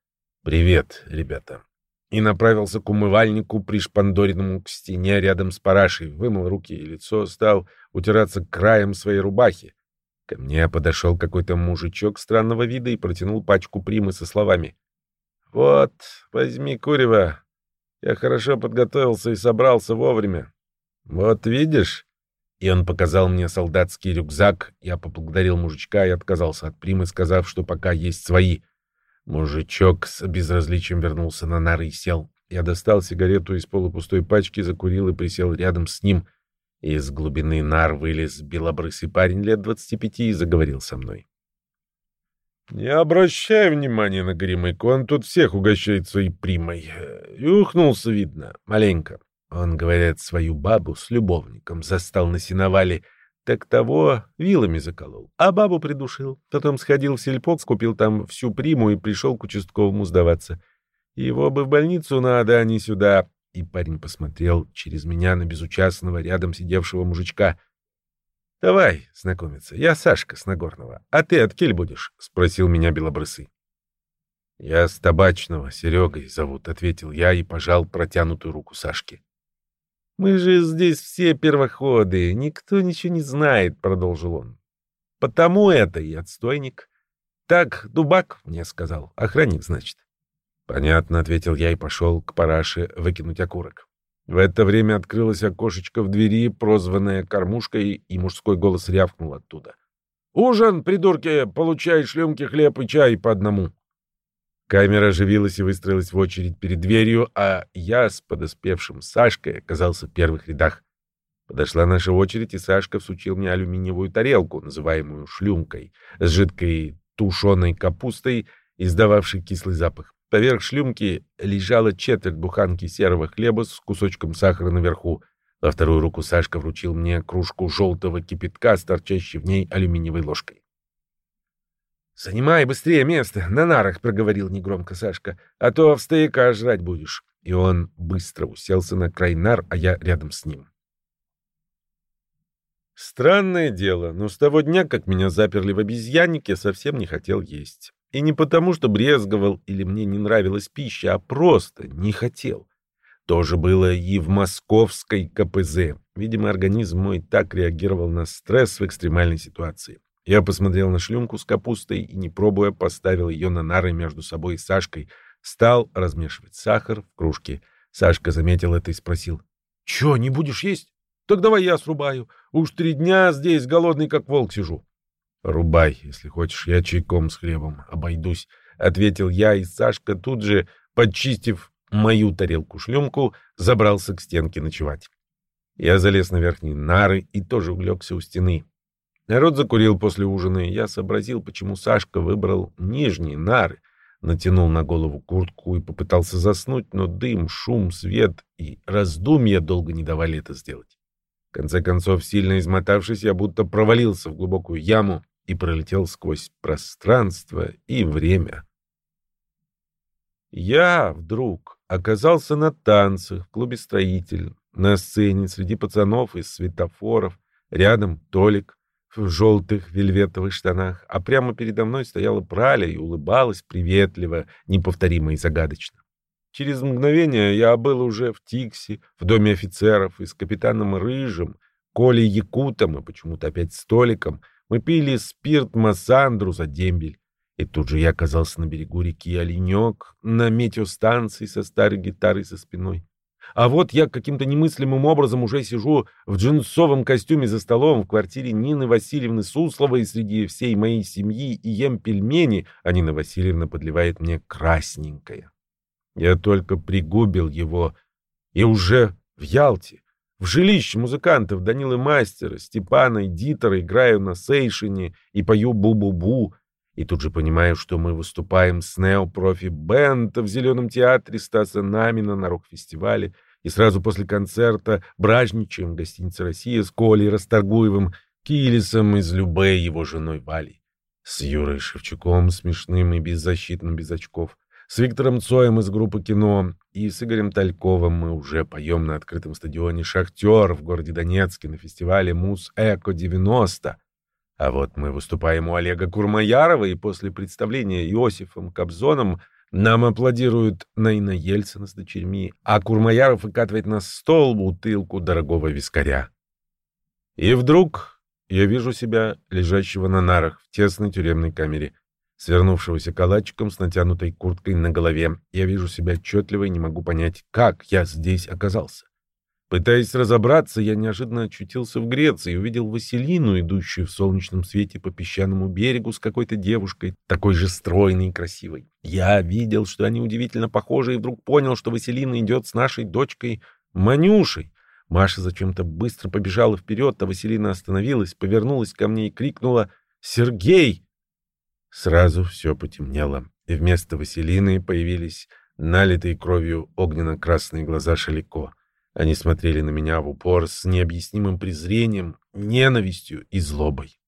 «Привет, ребята» и направился к умывальнику, пришпандоренному к стене рядом с парашей, вымыл руки и лицо, стал утираться краем своей рубахи. Ко мне подошел какой-то мужичок странного вида и протянул пачку примы со словами «Вот, возьми курева. Я хорошо подготовился и собрался вовремя. Вот видишь?» И он показал мне солдатский рюкзак. Я поблагодарил мужичка и отказался от примы, сказав, что пока есть свои. Мужичок с безразличием вернулся на нары и сел. Я достал сигарету из полупустой пачки, закурил и присел рядом с ним. Из глубины нар вылез белобрысый парень лет двадцати пяти и заговорил со мной. «Не обращай внимания на Горемыку, он тут всех угощает своей примой. И ухнулся, видно, маленько. Он, говорят, свою бабу с любовником застал на сеновале, так того вилами заколол, а бабу придушил. Потом сходил в сельпок, купил там всю приму и пришел к участковому сдаваться. Его бы в больницу надо, а не сюда. И парень посмотрел через меня на безучастного рядом сидевшего мужичка. — Давай знакомиться. Я Сашка с Нагорного. А ты от кель будешь? — спросил меня Белобрысый. — Я с Табачного, Серегой зовут, — ответил я и пожал протянутую руку Сашки. «Мы же здесь все первоходы, никто ничего не знает», — продолжил он. «Потому это и отстойник. Так Дубак мне сказал, охранник, значит». «Понятно», — ответил я и пошел к параше выкинуть окурок. В это время открылось окошечко в двери, прозванное кормушкой, и мужской голос рявкнул оттуда. «Ужин, придурки! Получай шлюмки, хлеб и чай по одному!» Камера оживилась и выстроилась в очередь перед дверью, а я с подоспевшим Сашкой оказался в первых рядах. Подошла наша очередь, и Сашка всучил мне алюминиевую тарелку, называемую шлюмкой, с жидкой тушеной капустой, издававшей кислый запах. Поверх шлюмки лежала четверть буханки серого хлеба с кусочком сахара наверху. Во вторую руку Сашка вручил мне кружку желтого кипятка с торчащей в ней алюминиевой ложкой. «Занимай быстрее место, на нарах», — проговорил негромко Сашка, — «а то в стояка жрать будешь». И он быстро уселся на край нар, а я рядом с ним. Странное дело, но с того дня, как меня заперли в обезьяннике, совсем не хотел есть. И не потому, что брезговал или мне не нравилась пища, а просто не хотел. То же было и в московской КПЗ. Видимо, организм мой так реагировал на стресс в экстремальной ситуации. Я посмотрел на шлюнку с капустой и, не пробуя, поставил ее на нары между собой и Сашкой. Стал размешивать сахар в кружке. Сашка заметил это и спросил. — Че, не будешь есть? Так давай я срубаю. Уж три дня здесь голодный, как волк, сижу. — Рубай, если хочешь, я чайком с хлебом обойдусь, — ответил я, и Сашка тут же, подчистив мою тарелку-шлюмку, забрался к стенке ночевать. Я залез на верхние нары и тоже улегся у стены. Народ закурил после ужина, и я сообразил, почему Сашка выбрал нижние нары, натянул на голову куртку и попытался заснуть, но дым, шум, свет и раздумья долго не давали это сделать. В конце концов, сильно измотавшись, я будто провалился в глубокую яму и пролетел сквозь пространство и время. Я вдруг оказался на танцах в клубе «Строитель», на сцене среди пацанов из светофоров, рядом Толик в желтых вельветовых штанах, а прямо передо мной стояла Праля и улыбалась приветливо, неповторимо и загадочно. Через мгновение я был уже в Тикси, в доме офицеров, и с капитаном Рыжим, Колей Якутом и почему-то опять столиком мы пили спирт Массандру за дембель. И тут же я оказался на берегу реки Оленек, на метеостанции со старой гитарой за спиной. А вот я каким-то немыслимым образом уже сижу в джинсовом костюме за столом в квартире Нины Васильевны Сусловой среди всей моей семьи и ем пельмени, а Нина Васильевна подливает мне красненькое. Я только пригубил его, и уже в Ялте, в жилище музыкантов Данилы Мастера, Степана и Дитера играю на сейшине и пою бу-бу-бу, и тут же понимаю, что мы выступаем с неопрофи бенд в Зеленом театре Стаса Намина на рок-фестивале, и сразу после концерта бражничаем в гостинице «Россия» с Колей Расторгуевым, Килисом из Любе его женой Валей, с Юрой Шевчуком, смешным и беззащитным без очков, с Виктором Цоем из группы «Кино» и с Игорем Тальковым мы уже поем на открытом стадионе «Шахтер» в городе Донецке на фестивале «Мус-Эко-90». А вот мы выступаем у Олега Курмаярова, и после представления Иосифом Кобзоном нам аплодируют Наина Ельцина с дочерьми, а Курмаяров выкатывает на стол бутылку дорогого вискаря. И вдруг я вижу себя, лежащего на нарах в тесной тюремной камере свернувшегося калачиком с натянутой курткой на голове. Я вижу себя отчетливо и не могу понять, как я здесь оказался. Пытаясь разобраться, я неожиданно очутился в Греции и увидел Василину, идущую в солнечном свете по песчаному берегу с какой-то девушкой, такой же стройной и красивой. Я видел, что они удивительно похожи, и вдруг понял, что Василина идет с нашей дочкой Манюшей. Маша зачем-то быстро побежала вперед, а Василина остановилась, повернулась ко мне и крикнула «Сергей!» Сразу все потемнело, и вместо Василины появились налитые кровью огненно-красные глаза Шалико. Они смотрели на меня в упор с необъяснимым презрением, ненавистью и злобой.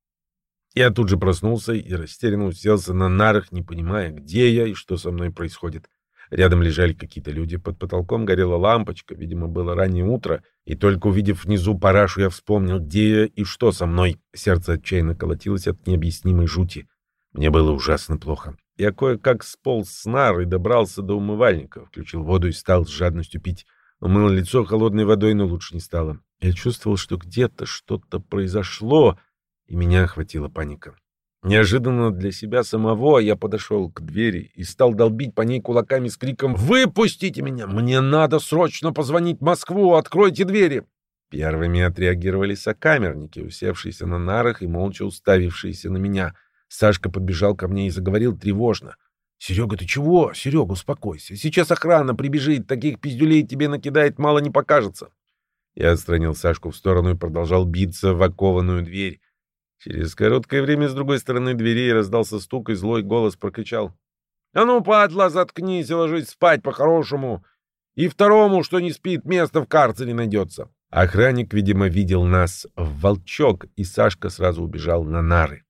Я тут же проснулся и растерянно уселся на нарах, не понимая, где я и что со мной происходит. Рядом лежали какие-то люди, под потолком горела лампочка, видимо, было раннее утро, и только увидев внизу парашу, я вспомнил, где я и что со мной. Сердце отчаянно колотилось от необъяснимой жути. Мне было ужасно плохо. Я кое-как сполз с нар и добрался до умывальника, включил воду и стал с жадностью пить. Умыл лицо холодной водой, но лучше не стало. Я чувствовал, что где-то что-то произошло, и меня охватила паника. Неожиданно для себя самого я подошел к двери и стал долбить по ней кулаками с криком «Выпустите меня! Мне надо срочно позвонить в Москву! Откройте двери!» Первыми отреагировали сокамерники, усевшиеся на нарах и молча уставившиеся на меня — Сашка подбежал ко мне и заговорил тревожно. «Серега, ты чего? Серега, успокойся. Сейчас охрана прибежит, таких пиздюлей тебе накидает, мало не покажется». Я отстранил Сашку в сторону и продолжал биться в окованную дверь. Через короткое время с другой стороны двери раздался стук, и злой голос прокричал. «А ну, падла, заткнись и ложись спать по-хорошему. И второму, что не спит, место в карцере найдется». Охранник, видимо, видел нас в волчок, и Сашка сразу убежал на нары.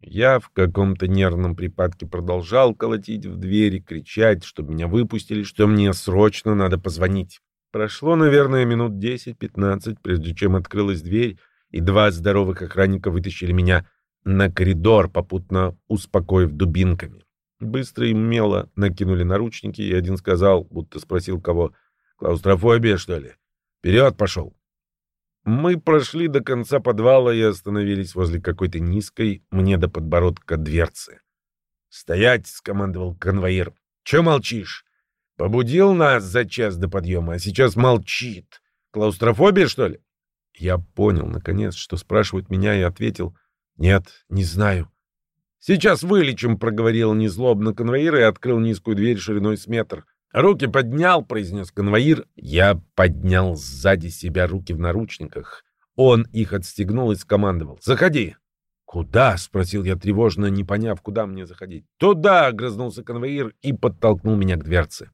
Я в каком-то нервном припадке продолжал колотить в дверь и кричать, чтобы меня выпустили, что мне срочно надо позвонить. Прошло, наверное, минут 10-15, прежде чем открылась дверь, и два здоровых охранника вытащили меня на коридор, попутно успокоив дубинками. Быстро и мело накинули наручники, и один сказал, будто спросил кого, «Клаустрофобия, что ли? Вперед пошел!» Мы прошли до конца подвала и остановились возле какой-то низкой, мне до подбородка дверцы. «Стоять!» — скомандовал конвоир. «Че молчишь? Побудил нас за час до подъема, а сейчас молчит. Клаустрофобия, что ли?» Я понял, наконец, что спрашивают меня, и ответил. «Нет, не знаю». «Сейчас вылечим», — проговорил незлобно конвоир и открыл низкую дверь шириной с метр. «Руки поднял», — произнес конвоир. Я поднял сзади себя руки в наручниках. Он их отстегнул и скомандовал. «Заходи!» «Куда?» — спросил я тревожно, не поняв, куда мне заходить. «Туда!» — огрызнулся конвоир и подтолкнул меня к дверце.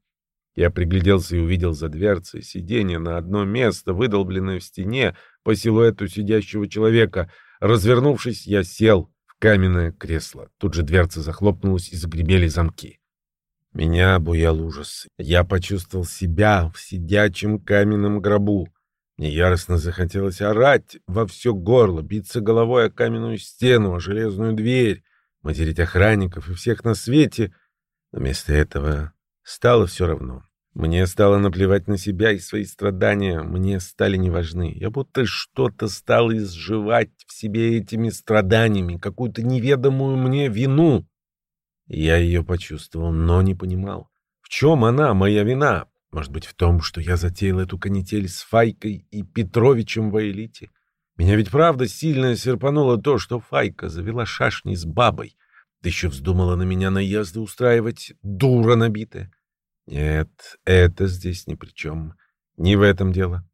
Я пригляделся и увидел за дверцей сиденье на одно место, выдолбленное в стене по силуэту сидящего человека. Развернувшись, я сел в каменное кресло. Тут же дверца захлопнулась и загремели замки. Меня обуял ужас. Я почувствовал себя в сидячем каменном гробу. Мне яростно захотелось орать во все горло, биться головой о каменную стену, о железную дверь, материть охранников и всех на свете. Но вместо этого стало все равно. Мне стало наплевать на себя и свои страдания, мне стали неважны. Я будто что-то стал изживать в себе этими страданиями, какую-то неведомую мне вину. Я ее почувствовал, но не понимал. В чем она, моя вина? Может быть, в том, что я затеял эту канитель с Файкой и Петровичем в элите? Меня ведь правда сильно серпануло то, что Файка завела шашни с бабой. Ты еще вздумала на меня наезды устраивать, дура набитая. Нет, это здесь ни при чем. Не в этом дело.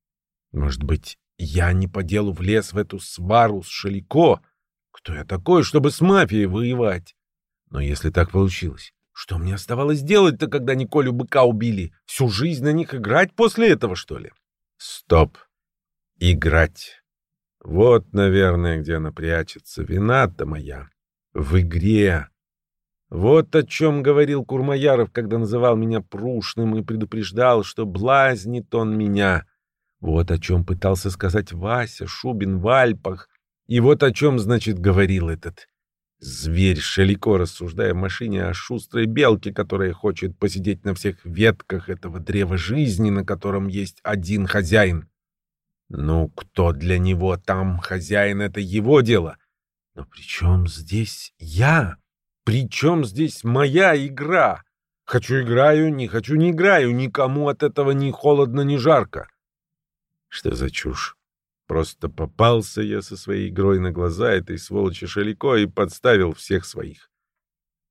Может быть, я не по делу влез в эту свару с Шалико? Кто я такой, чтобы с мафией воевать? Но если так получилось, что мне оставалось делать-то, когда Николю быка убили? Всю жизнь на них играть после этого, что ли? Стоп. Играть. Вот, наверное, где она прячется. Вина-то моя. В игре. Вот о чем говорил Курмаяров, когда называл меня прушным и предупреждал, что блазнит он меня. Вот о чем пытался сказать Вася Шубин в Альпах. И вот о чем, значит, говорил этот Зверь Шалико, рассуждая в машине о шустрой белке, которая хочет посидеть на всех ветках этого древа жизни, на котором есть один хозяин. Ну, кто для него там хозяин, это его дело. Но при чем здесь я? При чем здесь моя игра? Хочу играю, не хочу не играю, никому от этого ни холодно, ни жарко. Что за чушь? Просто попался я со своей игрой на глаза этой сволочи Шалико и подставил всех своих.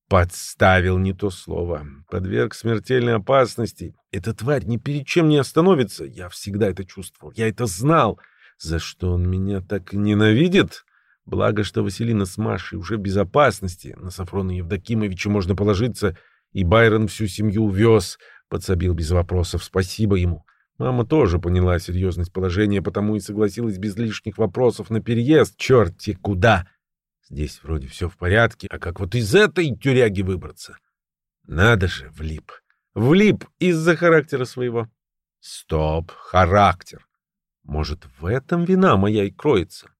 Подставил не то слово. Подверг смертельной опасности. Эта тварь ни перед чем не остановится. Я всегда это чувствовал. Я это знал. За что он меня так ненавидит? Благо, что Василина с Машей уже в безопасности. На Сафрона Евдокимовича можно положиться. И Байрон всю семью увез. Подсобил без вопросов. Спасибо ему. Мама тоже поняла серьезность положения, потому и согласилась без лишних вопросов на переезд. Черти куда! Здесь вроде все в порядке, а как вот из этой тюряги выбраться? Надо же, влип. Влип из-за характера своего. Стоп, характер. Может, в этом вина моя и кроется?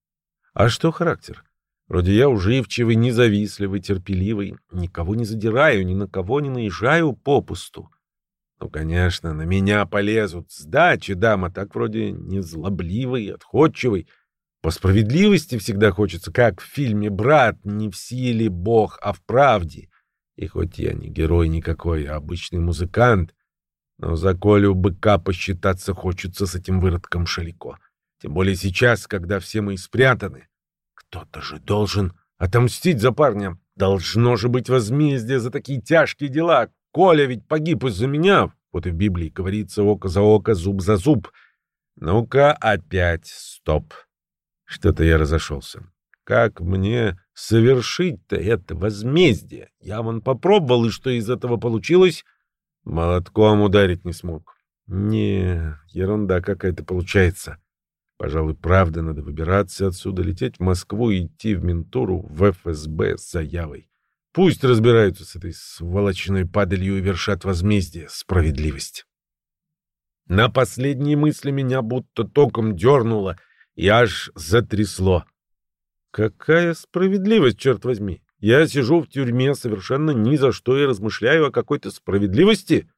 А что характер? Вроде я уживчивый, независливый, терпеливый, никого не задираю, ни на кого не наезжаю попусту. Ну, конечно, на меня полезут. Сдачи дама так вроде не злобливый, отходчивый. По справедливости всегда хочется, как в фильме «Брат», не в силе Бог, а в правде. И хоть я не герой никакой, а обычный музыкант, но за Колю быка посчитаться хочется с этим выродком Шалико. Тем более сейчас, когда все мы спрятаны. Кто-то же должен отомстить за парня. Должно же быть возмездие за такие тяжкие дела. Коля ведь погиб из-за меня. Вот и в Библии говорится око за око, зуб за зуб. Ну-ка, опять стоп. Что-то я разошелся. Как мне совершить-то это возмездие? Я вон попробовал, и что из этого получилось? Молотком ударить не смог. Не, ерунда какая-то получается. Пожалуй, правда, надо выбираться отсюда, лететь в Москву и идти в ментуру в ФСБ с заявой. Пусть разбираются с этой сволочной падалью и вершат возмездие, справедливость. На последние мысли меня будто током дернуло и аж затрясло. Какая справедливость, черт возьми! Я сижу в тюрьме совершенно ни за что и размышляю о какой-то справедливости?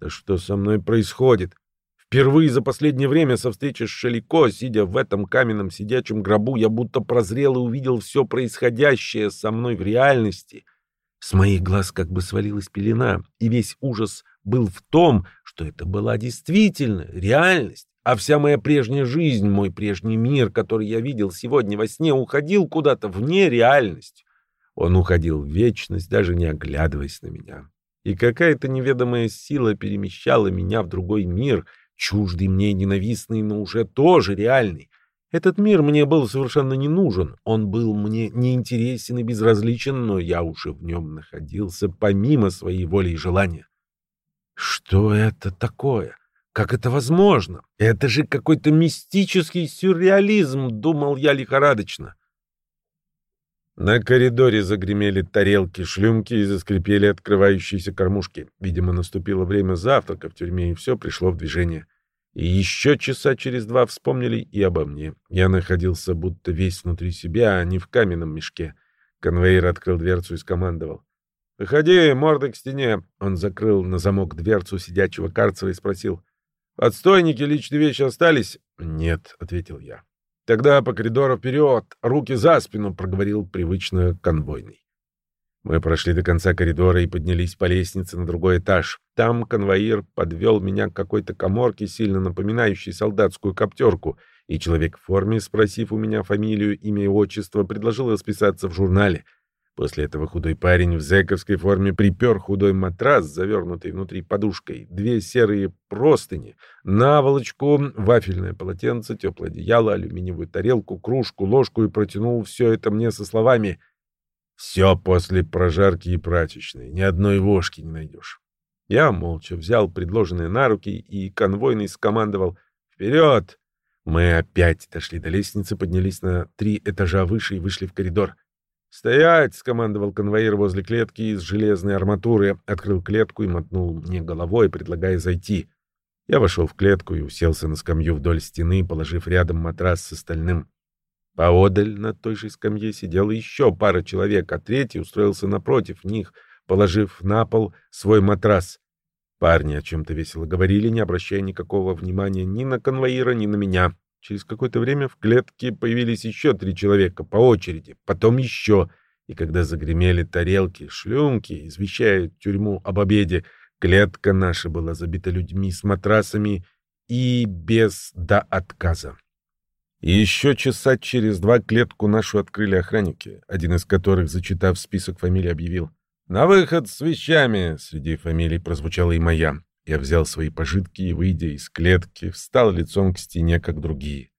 Да что со мной происходит? Впервые за последнее время со встречи с Шелико, сидя в этом каменном сидячем гробу, я будто прозрел и увидел все происходящее со мной в реальности. С моих глаз как бы свалилась пелена, и весь ужас был в том, что это была действительно реальность, а вся моя прежняя жизнь, мой прежний мир, который я видел сегодня во сне, уходил куда-то вне реальности. Он уходил в вечность, даже не оглядываясь на меня. И какая-то неведомая сила перемещала меня в другой мир — чуждый мне ненавистный, но уже тоже реальный. Этот мир мне был совершенно не нужен, он был мне неинтересен и безразличен, но я уже в нем находился помимо своей воли и желания. Что это такое? Как это возможно? Это же какой-то мистический сюрреализм, думал я лихорадочно. На коридоре загремели тарелки, шлюмки и заскрипели открывающиеся кормушки. Видимо, наступило время завтрака в тюрьме, и все пришло в движение. Еще часа через два вспомнили и обо мне. Я находился будто весь внутри себя, а не в каменном мешке. Конвейер открыл дверцу и скомандовал. «Выходи, мордой к стене!» Он закрыл на замок дверцу сидячего карцера и спросил. «Отстойники, личные вещи остались?» «Нет», — ответил я. «Тогда по коридору вперед, руки за спину», — проговорил привычно конвойный. Мы прошли до конца коридора и поднялись по лестнице на другой этаж. Там конвоир подвел меня к какой-то коморке, сильно напоминающей солдатскую коптерку, и человек в форме, спросив у меня фамилию, имя и отчество, предложил расписаться в журнале. После этого худой парень в зэковской форме припер худой матрас, завернутый внутри подушкой, две серые простыни, наволочку, вафельное полотенце, теплое одеяло, алюминиевую тарелку, кружку, ложку и протянул все это мне со словами — все после прожарки и прачечной, ни одной вошки не найдешь. Я молча взял предложенные на руки, и конвойный скомандовал «Вперед!». Мы опять дошли до лестницы, поднялись на три этажа выше и вышли в коридор. «Стоять!» — скомандовал конвоир возле клетки из железной арматуры, открыл клетку и мотнул мне головой, предлагая зайти. Я вошел в клетку и уселся на скамью вдоль стены, положив рядом матрас с остальным. Поодаль на той же скамье сидела еще пара человек, а третий устроился напротив них, положив на пол свой матрас. Парни о чем-то весело говорили, не обращая никакого внимания ни на конвоира, ни на меня. Через какое-то время в клетке появились еще три человека по очереди, потом еще. И когда загремели тарелки, шлюмки, извещая тюрьму об обеде, клетка наша была забита людьми с матрасами и без до отказа. И еще часа через два клетку нашу открыли охранники, один из которых, зачитав список фамилий, объявил «На выход с вещами!» Среди фамилий прозвучала и моя. Я взял свои пожитки и, выйдя из клетки, встал лицом к стене, как другие.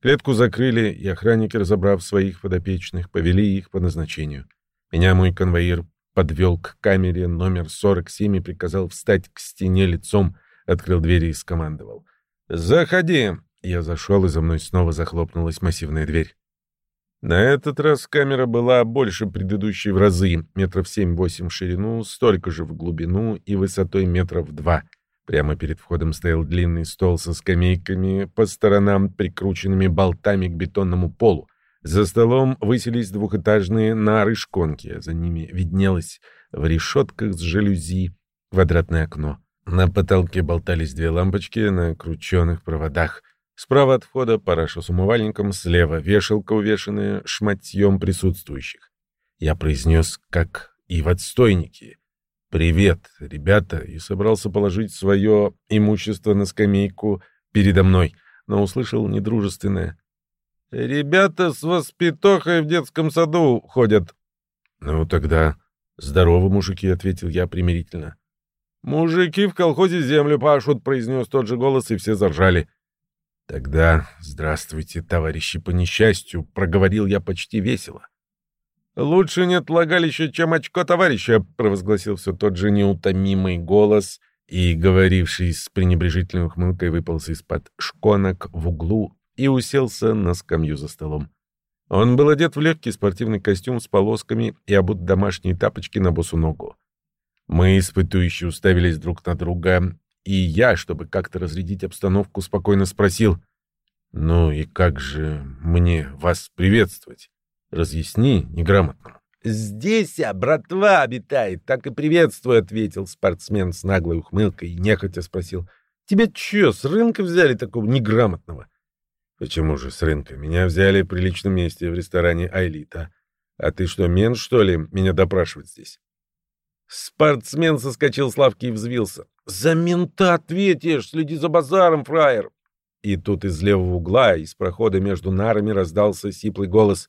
Клетку закрыли, и охранники, разобрав своих подопечных, повели их по назначению. Меня мой конвоир подвел к камере номер 47 и приказал встать к стене лицом, открыл двери и скомандовал. «Заходи!» Я зашел, и за мной снова захлопнулась массивная дверь. На этот раз камера была больше предыдущей в разы, метров семь-восемь в ширину, столько же в глубину и высотой метров два. Прямо перед входом стоял длинный стол со скамейками, по сторонам прикрученными болтами к бетонному полу. За столом высились двухэтажные нары-шконки, за ними виднелось в решетках с жалюзи квадратное окно. На потолке болтались две лампочки на крученных проводах. Справа от входа параша с умывальником, слева вешалка, увешанная шматьем присутствующих. Я произнес, как и в отстойнике. «Привет, ребята!» и собрался положить свое имущество на скамейку передо мной, но услышал недружественное. «Ребята с воспитохой в детском саду ходят». «Ну тогда здорово, мужики», — ответил я примирительно. «Мужики в колхозе землю пашут», — произнес тот же голос, и все заржали. Тогда здравствуйте, товарищи по несчастью, проговорил я почти весело. Лучше нет влагалища, чем очко товарища, провозгласил все тот же неутомимый голос, и говоривший с пренебрежительной ухмылкой выполз из-под шконок в углу и уселся на скамью за столом. Он был одет в легкий спортивный костюм с полосками и обут домашние тапочки на босу ногу. Мы, испытующие, уставились друг на друга, и я, чтобы как-то разрядить обстановку, спокойно спросил, «Ну и как же мне вас приветствовать? Разъясни неграмотному». «Здесь, а, братва обитает, так и приветствую», — ответил спортсмен с наглой ухмылкой и нехотя спросил, «Тебя чё, с рынка взяли такого неграмотного?» «Почему же с рынка? Меня взяли в приличном месте в ресторане «Айлита». А ты что, мент, что ли, меня допрашивать здесь?» Спортсмен соскочил с лавки и взвился. «За мента ответишь! Следи за базаром, фраер!» И тут из левого угла, из прохода между нарами раздался сиплый голос.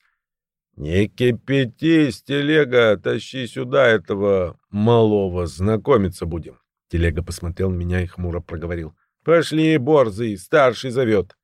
«Не кипятись, телега, тащи сюда этого малого, знакомиться будем». Телега посмотрел на меня и хмуро проговорил. «Пошли, борзый, старший зовет».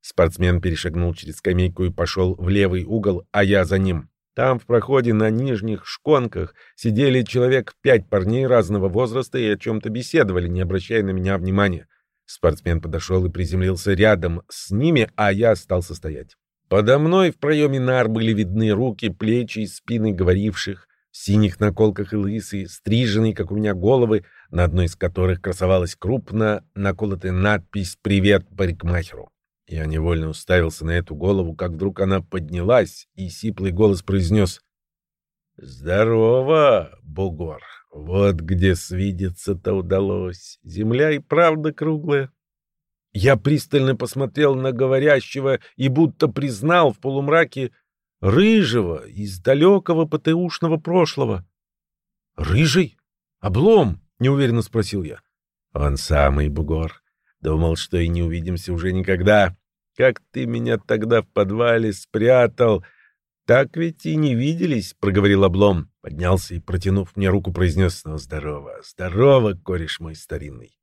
Спортсмен перешагнул через скамейку и пошел в левый угол, а я за ним. Там в проходе на нижних шконках сидели человек пять парней разного возраста и о чем-то беседовали, не обращая на меня внимания. Спортсмен подошел и приземлился рядом с ними, а я остался стоять. Подо мной в проеме нар были видны руки, плечи и спины говоривших, в синих наколках и лысые, стриженные, как у меня, головы, на одной из которых красовалась крупно наколотая надпись «Привет парикмахеру». Я невольно уставился на эту голову, как вдруг она поднялась, и сиплый голос произнес «Здорово, бугор! Вот где свидеться-то удалось. Земля и правда круглая». Я пристально посмотрел на говорящего и будто признал в полумраке рыжего из далекого ПТУшного прошлого. «Рыжий? Облом?» — неуверенно спросил я. «Он самый бугор. Думал, что и не увидимся уже никогда. Как ты меня тогда в подвале спрятал. Так ведь и не виделись, — проговорил облом. Поднялся и, протянув мне руку, произнес снова здорово. Здорово, кореш мой старинный.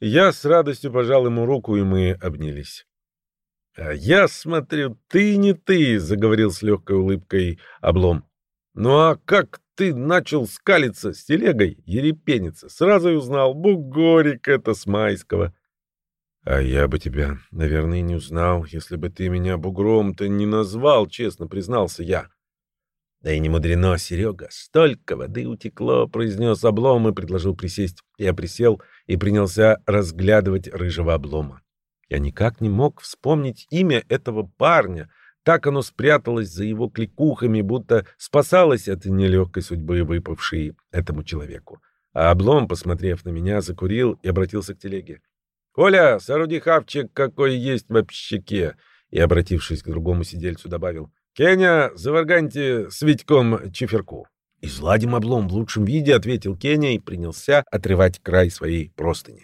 Я с радостью пожал ему руку, и мы обнялись. — А я смотрю, ты не ты, — заговорил с легкой улыбкой облом. — Ну а как ты начал скалиться с телегой, ерепениться? Сразу и узнал, бугорик это с майского. — А я бы тебя, наверное, не узнал, если бы ты меня бугром-то не назвал, честно признался я. — Да и не мудрено, Серега, столько воды утекло, — произнес облом и предложил присесть. Я присел и принялся разглядывать рыжего облома. Я никак не мог вспомнить имя этого парня — так оно спряталось за его кликухами, будто спасалось от нелегкой судьбы, выпавшей этому человеку. А облом, посмотрев на меня, закурил и обратился к телеге. — Коля, сооруди хавчик, какой есть в общаке! И, обратившись к другому сидельцу, добавил. — Кеня, заварганьте с Витьком чиферку. — Изладим облом в лучшем виде, — ответил Кеня и принялся отрывать край своей простыни.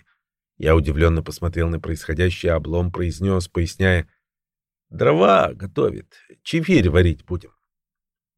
Я удивленно посмотрел на происходящее, облом произнес, поясняя — Дрова готовит. Чефирь варить будем.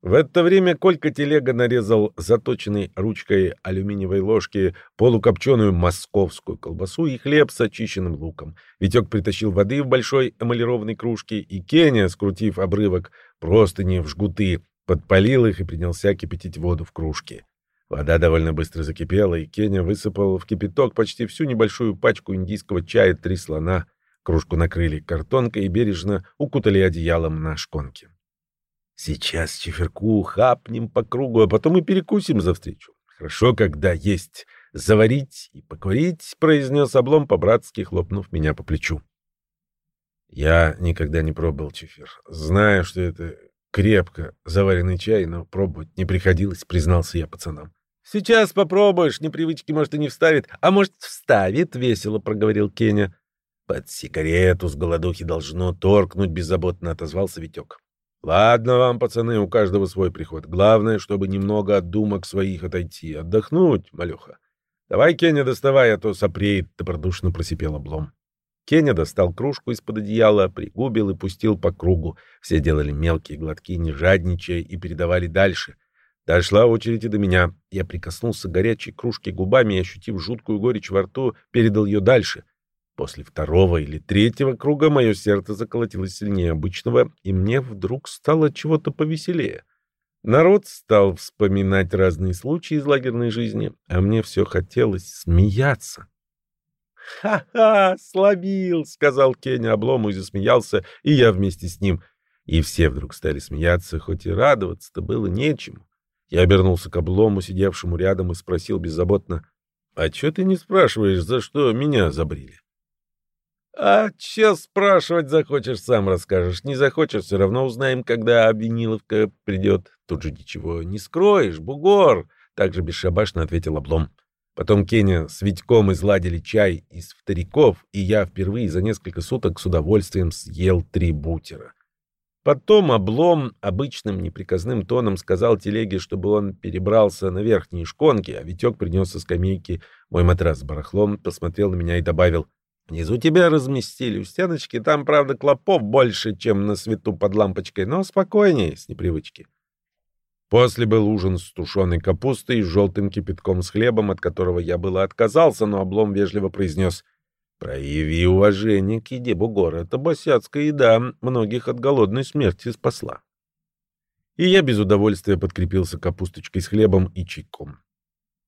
В это время Колька телега нарезал заточенной ручкой алюминиевой ложки полукопченую московскую колбасу и хлеб с очищенным луком. Витек притащил воды в большой эмалированной кружке, и Кеня, скрутив обрывок просто не в жгуты, подпалил их и принялся кипятить воду в кружке. Вода довольно быстро закипела, и Кеня высыпал в кипяток почти всю небольшую пачку индийского чая «Три слона». Кружку накрыли картонкой и бережно укутали одеялом на шконке. Сейчас чеферку хапнем по кругу, а потом и перекусим за встречу. Хорошо, когда есть заварить и покурить, произнес облом по-братски, хлопнув меня по плечу. Я никогда не пробовал чефир. Знаю, что это крепко заваренный чай, но пробовать не приходилось, признался я пацанам. Сейчас попробуешь, непривычки, может, и не вставит, а может, вставит, весело проговорил Кеня. Под сигарету с голодухи должно торкнуть, беззаботно отозвался Витек. Ладно вам, пацаны, у каждого свой приход. Главное, чтобы немного от думок своих отойти. Отдохнуть, малеха. Давай, Кеня, доставай, а то сопреет, добродушно просипел облом. Кеня достал кружку из-под одеяла, пригубил и пустил по кругу. Все делали мелкие глотки, не жадничая, и передавали дальше. Дошла очередь и до меня. Я прикоснулся к горячей кружке губами и, ощутив жуткую горечь во рту, передал ее дальше. После второго или третьего круга мое сердце заколотилось сильнее обычного, и мне вдруг стало чего-то повеселее. Народ стал вспоминать разные случаи из лагерной жизни, а мне все хотелось смеяться. «Ха-ха, словил!» — сказал Кеня облому и засмеялся, и я вместе с ним. И все вдруг стали смеяться, хоть и радоваться-то было нечему. Я обернулся к облому, сидевшему рядом, и спросил беззаботно, «А чё ты не спрашиваешь, за что меня забрили?» «А чё спрашивать захочешь, сам расскажешь. Не захочешь, все равно узнаем, когда обвиниловка придет. Тут же ничего не скроешь, бугор!» Также бесшабашно ответил облом. Потом Кеня с Витьком изладили чай из вториков, и я впервые за несколько суток с удовольствием съел три бутера. Потом облом обычным неприказным тоном сказал телеге, чтобы он перебрался на верхние шконки, а Витек принес со скамейки мой матрас с барахлом, посмотрел на меня и добавил, «Внизу тебя разместили у стеночки, там, правда, клопов больше, чем на свету под лампочкой, но спокойнее, с непривычки». После был ужин с тушеной капустой и желтым кипятком с хлебом, от которого я было отказался, но облом вежливо произнес — Прояви уважение к еде бугора. Это босяцкая еда многих от голодной смерти спасла. И я без удовольствия подкрепился капусточкой с хлебом и чайком.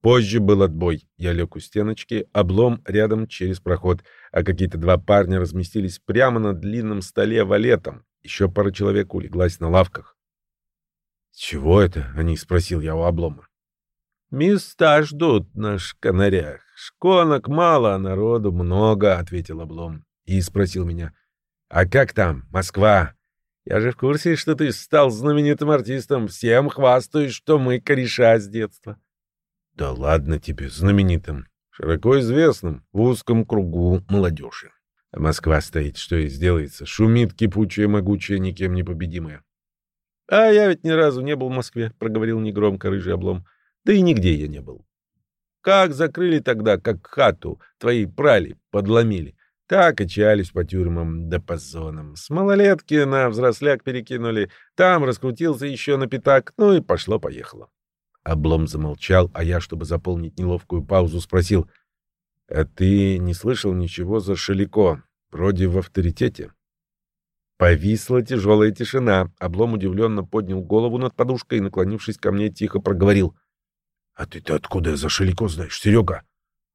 Позже был отбой. Я лег у стеночки, облом рядом через проход, а какие-то два парня разместились прямо на длинном столе валетом. Еще пара человек улеглась на лавках. «Чего это?» — они спросил я у облома. «Места ждут на шканарях. Шконок мало, а народу много», — ответил Облом. И спросил меня. «А как там, Москва? Я же в курсе, что ты стал знаменитым артистом. Всем хвастаюсь, что мы кореша с детства». «Да ладно тебе, знаменитым. Широко известным в узком кругу молодежи. А Москва стоит, что и сделается. Шумит кипучая, могучая, никем не победимая». «А я ведь ни разу не был в Москве», — проговорил негромко рыжий облом. Да и нигде я не был. Как закрыли тогда, как хату, твои прали, подломили. Так и чались по тюрьмам да по зонам. С малолетки на взросляк перекинули. Там раскрутился еще на пятак, ну и пошло-поехало. Облом замолчал, а я, чтобы заполнить неловкую паузу, спросил. — А ты не слышал ничего за Шелико? Вроде в авторитете. Повисла тяжелая тишина. Облом удивленно поднял голову над подушкой и, наклонившись ко мне, тихо проговорил. — А ты-то откуда за Шелико знаешь, Серега?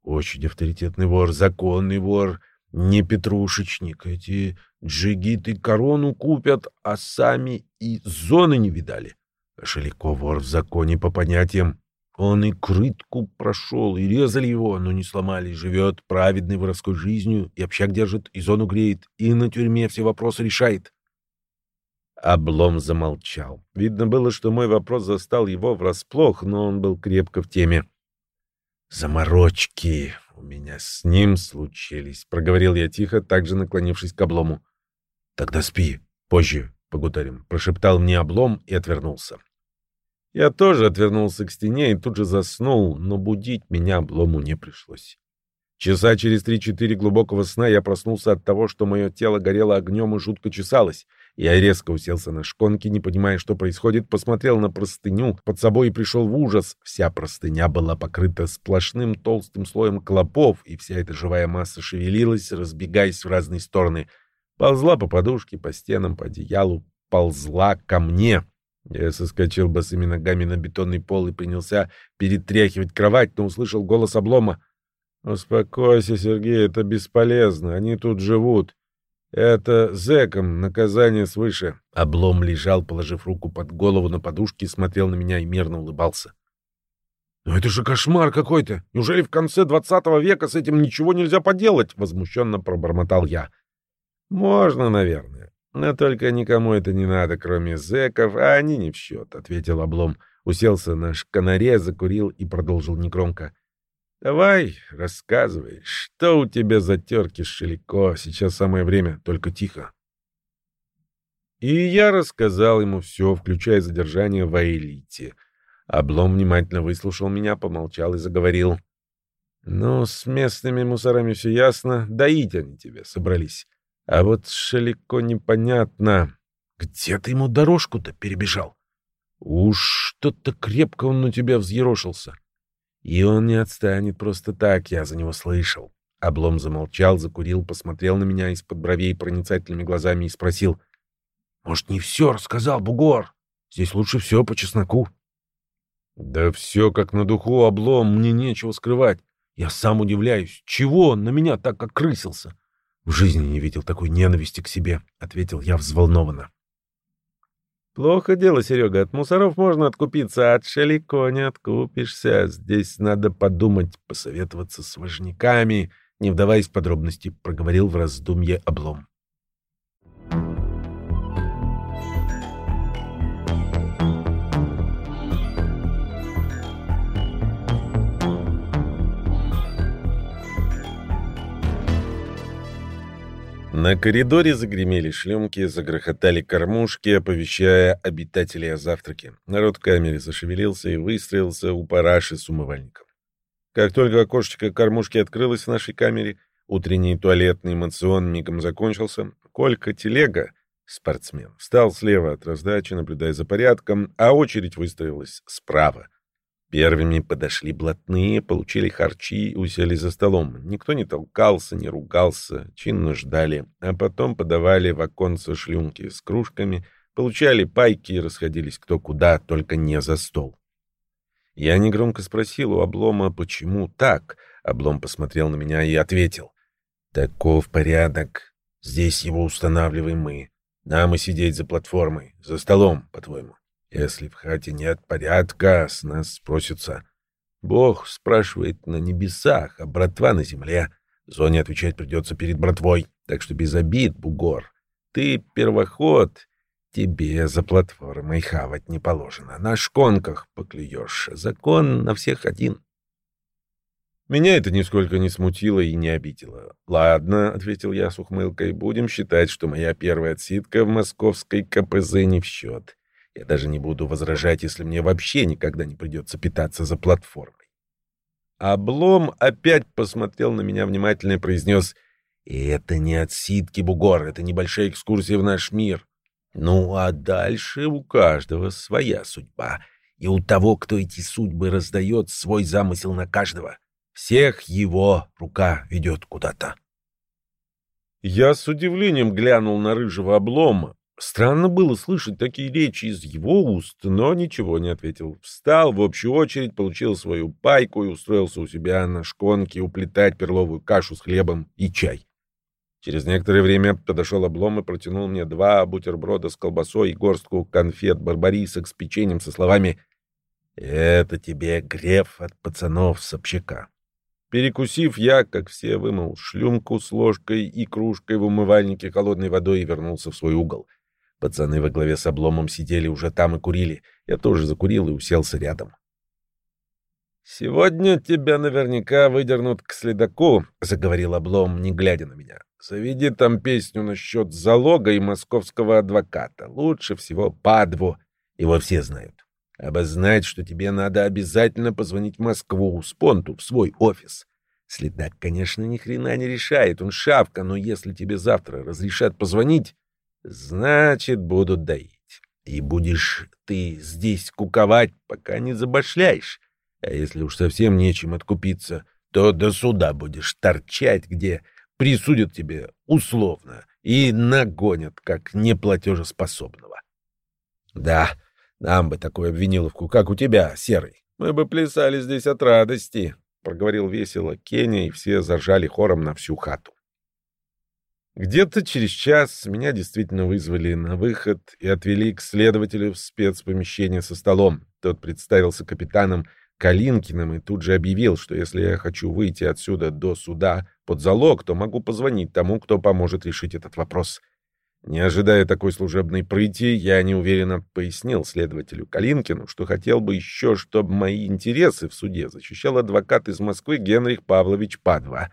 Очень авторитетный вор, законный вор, не петрушечник. Эти джигиты корону купят, а сами и зоны не видали. Шелико вор в законе по понятиям. Он и крытку прошел, и резали его, но не сломали. Живет праведной воровской жизнью, и общак держит, и зону греет, и на тюрьме все вопросы решает. Облом замолчал. Видно было, что мой вопрос застал его врасплох, но он был крепко в теме. «Заморочки у меня с ним случились», — проговорил я тихо, также наклонившись к облому. «Тогда спи, позже погутарим», — прошептал мне облом и отвернулся. Я тоже отвернулся к стене и тут же заснул, но будить меня облому не пришлось. Часа через три-четыре глубокого сна я проснулся от того, что мое тело горело огнем и жутко чесалось. Я резко уселся на шконке, не понимая, что происходит, посмотрел на простыню под собой и пришел в ужас. Вся простыня была покрыта сплошным толстым слоем клопов, и вся эта живая масса шевелилась, разбегаясь в разные стороны. Ползла по подушке, по стенам, по одеялу, ползла ко мне. Я соскочил босыми ногами на бетонный пол и принялся перетряхивать кровать, но услышал голос облома. «Успокойся, Сергей, это бесполезно, они тут живут». Это зэком наказание свыше. Облом лежал, положив руку под голову на подушке, смотрел на меня и мирно улыбался. «Но это же кошмар какой-то! Неужели в конце двадцатого века с этим ничего нельзя поделать?» — возмущенно пробормотал я. «Можно, наверное. Но только никому это не надо, кроме зэков, а они не в счет», — ответил Облом. Уселся на шканаре, закурил и продолжил негромко. Давай, рассказывай, что у тебя за терки Шелико? Сейчас самое время, только тихо. И я рассказал ему все, включая задержание в Аэлите. Облом внимательно выслушал меня, помолчал и заговорил. «Ну, с местными мусорами все ясно, доить они тебе собрались. А вот Шелико непонятно. Где ты ему дорожку-то перебежал? Уж что-то крепко он на тебя взъерошился». И он не отстанет просто так, я за него слышал. Облом замолчал, закурил, посмотрел на меня из-под бровей проницательными глазами и спросил. «Может, не все рассказал, бугор? Здесь лучше все по чесноку». «Да все как на духу, облом, мне нечего скрывать. Я сам удивляюсь, чего он на меня так окрысился? В жизни не видел такой ненависти к себе, ответил я взволнованно. Плохо дело, Серега. От мусоров можно откупиться, а от Шелико не откупишься. Здесь надо подумать, посоветоваться с важниками. Не вдаваясь в подробности, проговорил в раздумье облом. На коридоре загремели шлемки, загрохотали кормушки, оповещая обитателей о завтраке. Народ в камере зашевелился и выстроился у параши с умывальником. Как только окошечко кормушки открылось в нашей камере, утренний туалетный эмоцион мигом закончился. Колька Телега, спортсмен, встал слева от раздачи, наблюдая за порядком, а очередь выстроилась справа — Первыми подошли блатные, получили харчи усели за столом. Никто не толкался, не ругался, чинно ждали, а потом подавали в оконце шлюнки с кружками, получали пайки и расходились кто куда, только не за стол. Я негромко спросил у Облома, почему так. Облом посмотрел на меня и ответил. «Таков порядок. Здесь его устанавливаем мы. Нам и сидеть за платформой, за столом, по-твоему». Если в хате нет порядка, с нас спросится. Бог спрашивает на небесах, а братва на земле. Зоне отвечать придется перед братвой, так что без обид, бугор. Ты первоход, тебе за платформой хавать не положено. На шконках поклюешь. Закон на всех один. Меня это нисколько не смутило и не обидело. «Ладно», — ответил я с ухмылкой, — «будем считать, что моя первая отсидка в московской КПЗ не в счет. Я даже не буду возражать, если мне вообще никогда не придется питаться за платформой. Облом опять посмотрел на меня внимательно и произнес, «Это не отсидки, бугор, это небольшая экскурсия в наш мир. Ну, а дальше у каждого своя судьба, и у того, кто эти судьбы раздает, свой замысел на каждого. Всех его рука ведет куда-то». Я с удивлением глянул на рыжего облома. Странно было слышать такие речи из его уст, но ничего не ответил. Встал в общую очередь, получил свою пайку и устроился у себя на шконке уплетать перловую кашу с хлебом и чай. Через некоторое время подошел облом и протянул мне два бутерброда с колбасой и горстку конфет барбарисок с печеньем со словами «Это тебе греф от пацанов с общака». Перекусив, я, как все, вымыл шлюмку с ложкой и кружкой в умывальнике холодной водой и вернулся в свой угол. Пацаны во главе с обломом сидели уже там и курили. Я тоже закурил и уселся рядом. «Сегодня тебя наверняка выдернут к следаку», — заговорил облом, не глядя на меня. «Заведи там песню насчет залога и московского адвоката. Лучше всего Падву. Его все знают. Обознать, что тебе надо обязательно позвонить в Москву, Спонту, в свой офис. Следак, конечно, ни хрена не решает, он шавка, но если тебе завтра разрешат позвонить, Значит, будут доить. И будешь ты здесь куковать, пока не забашляешь. А если уж совсем нечем откупиться, то до суда будешь торчать, где присудят тебе условно и нагонят, как неплатежеспособного. Да, нам бы такую обвиниловку, как у тебя, Серый. Мы бы плясали здесь от радости, — проговорил весело Кеня, и все зажали хором на всю хату. Где-то через час меня действительно вызвали на выход и отвели к следователю в спецпомещение со столом. Тот представился капитаном Калинкиным и тут же объявил, что если я хочу выйти отсюда до суда под залог, то могу позвонить тому, кто поможет решить этот вопрос. Не ожидая такой служебной прыти, я неуверенно пояснил следователю Калинкину, что хотел бы еще, чтобы мои интересы в суде защищал адвокат из Москвы Генрих Павлович Падва.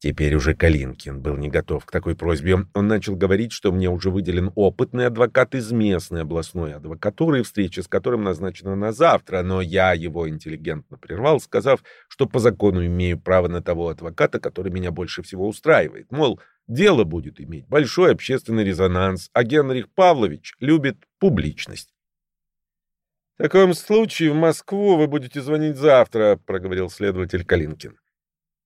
Теперь уже Калинкин был не готов к такой просьбе. Он начал говорить, что мне уже выделен опытный адвокат из местной областной адвокатуры, встреча с которым назначена на завтра, но я его интеллигентно прервал, сказав, что по закону имею право на того адвоката, который меня больше всего устраивает. Мол, дело будет иметь большой общественный резонанс, а Генрих Павлович любит публичность. «В таком случае в Москву вы будете звонить завтра», — проговорил следователь Калинкин.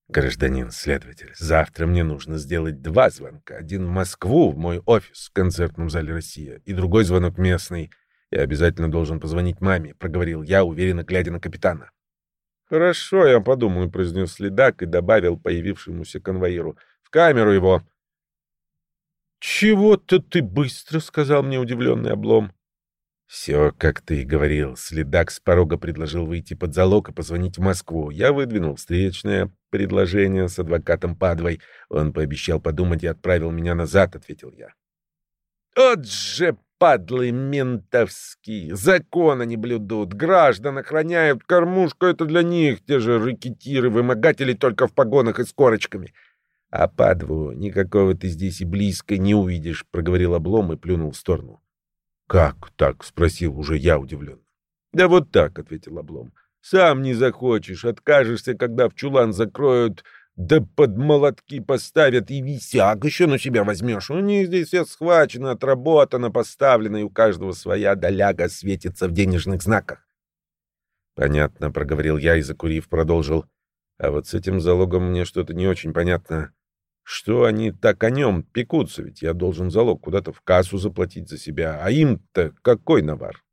Гражданин следователь, завтра мне нужно сделать два звонка. Один в Москву, в мой офис в концертном зале «Россия», и другой звонок местный. Я обязательно должен позвонить маме, проговорил я, уверенно глядя на капитана. «Хорошо, я подумаю», — произнес следак и добавил появившемуся конвоиру. «В камеру его!» «Чего-то ты быстро», — сказал мне удивленный облом. «Все, как ты и говорил. Следак с порога предложил выйти под залог и позвонить в Москву. Я выдвинул встречное предложение с адвокатом Падвой. Он пообещал подумать и отправил меня назад», — ответил я. «От же падлы ментовские! Закона не блюдут, граждан охраняют, кормушка — это для них, те же ракетиры, вымогатели только в погонах и с корочками». «А Падву никакого ты здесь и близко не увидишь», — проговорил облом и плюнул в сторону. «Как так?» — спросил уже я удивленно. «Да вот так», — ответил облом. «Сам не захочешь, откажешься, когда в чулан закроют, да под молотки поставят, и висяк еще на себя возьмешь. У них здесь все схвачено, отработано, поставлено, и у каждого своя доляга светится в денежных знаках». «Понятно», — проговорил я и, закурив, продолжил. «А вот с этим залогом мне что-то не очень понятно. Что они так о нем пекутся? Ведь я должен залог куда-то в кассу заплатить за себя. А им-то какой навар?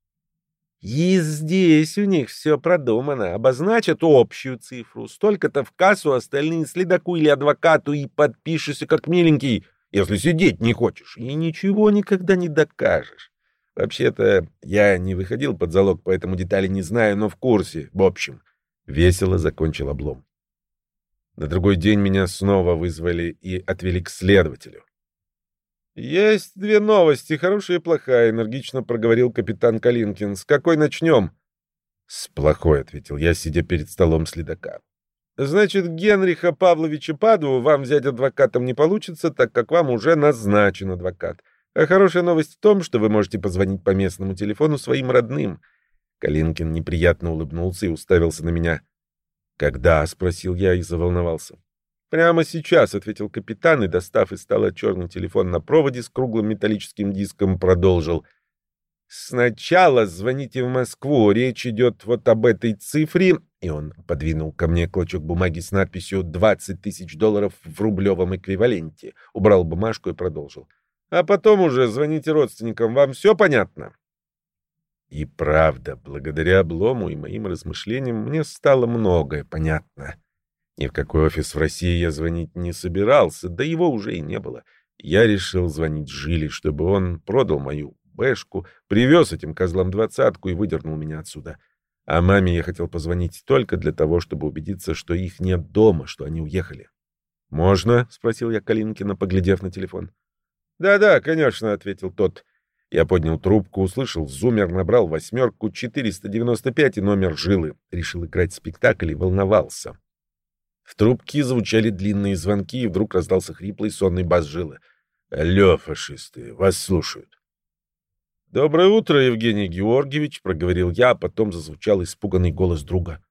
И здесь у них все продумано. Обозначат общую цифру. Столько-то в кассу, остальные следаку или адвокату и подпишешься как миленький, если сидеть не хочешь. И ничего никогда не докажешь. Вообще-то я не выходил под залог, поэтому детали не знаю, но в курсе. В общем, весело закончил облом. На другой день меня снова вызвали и отвели к следователю. «Есть две новости, хорошая и плохая», — энергично проговорил капитан Калинкин. «С какой начнем?» «С плохой», — ответил я, сидя перед столом следака. «Значит, Генриха Павловича Падову вам взять адвокатом не получится, так как вам уже назначен адвокат. А хорошая новость в том, что вы можете позвонить по местному телефону своим родным». Калинкин неприятно улыбнулся и уставился на меня. «Когда?» — спросил я и заволновался. «Прямо сейчас», — ответил капитан и, достав из стола черный телефон на проводе с круглым металлическим диском, продолжил. «Сначала звоните в Москву, речь идет вот об этой цифре». И он подвинул ко мне клочок бумаги с надписью «20 тысяч долларов в рублевом эквиваленте». Убрал бумажку и продолжил. «А потом уже звоните родственникам. Вам все понятно?» И правда, благодаря облому и моим размышлениям мне стало многое понятно. Ни в какой офис в России я звонить не собирался, да его уже и не было. Я решил звонить Жиле, чтобы он продал мою бэшку, привез этим козлам двадцатку и выдернул меня отсюда. А маме я хотел позвонить только для того, чтобы убедиться, что их нет дома, что они уехали. «Можно?» — спросил я Калинкина, поглядев на телефон. «Да-да, конечно», — ответил тот. Я поднял трубку, услышал зумер, набрал восьмерку 495 и номер жилы. Решил играть спектакль и волновался. В трубке звучали длинные звонки, и вдруг раздался хриплый сонный бас жилы. «Алло, фашисты, вас слушают». «Доброе утро, Евгений Георгиевич», — проговорил я, а потом зазвучал испуганный голос друга.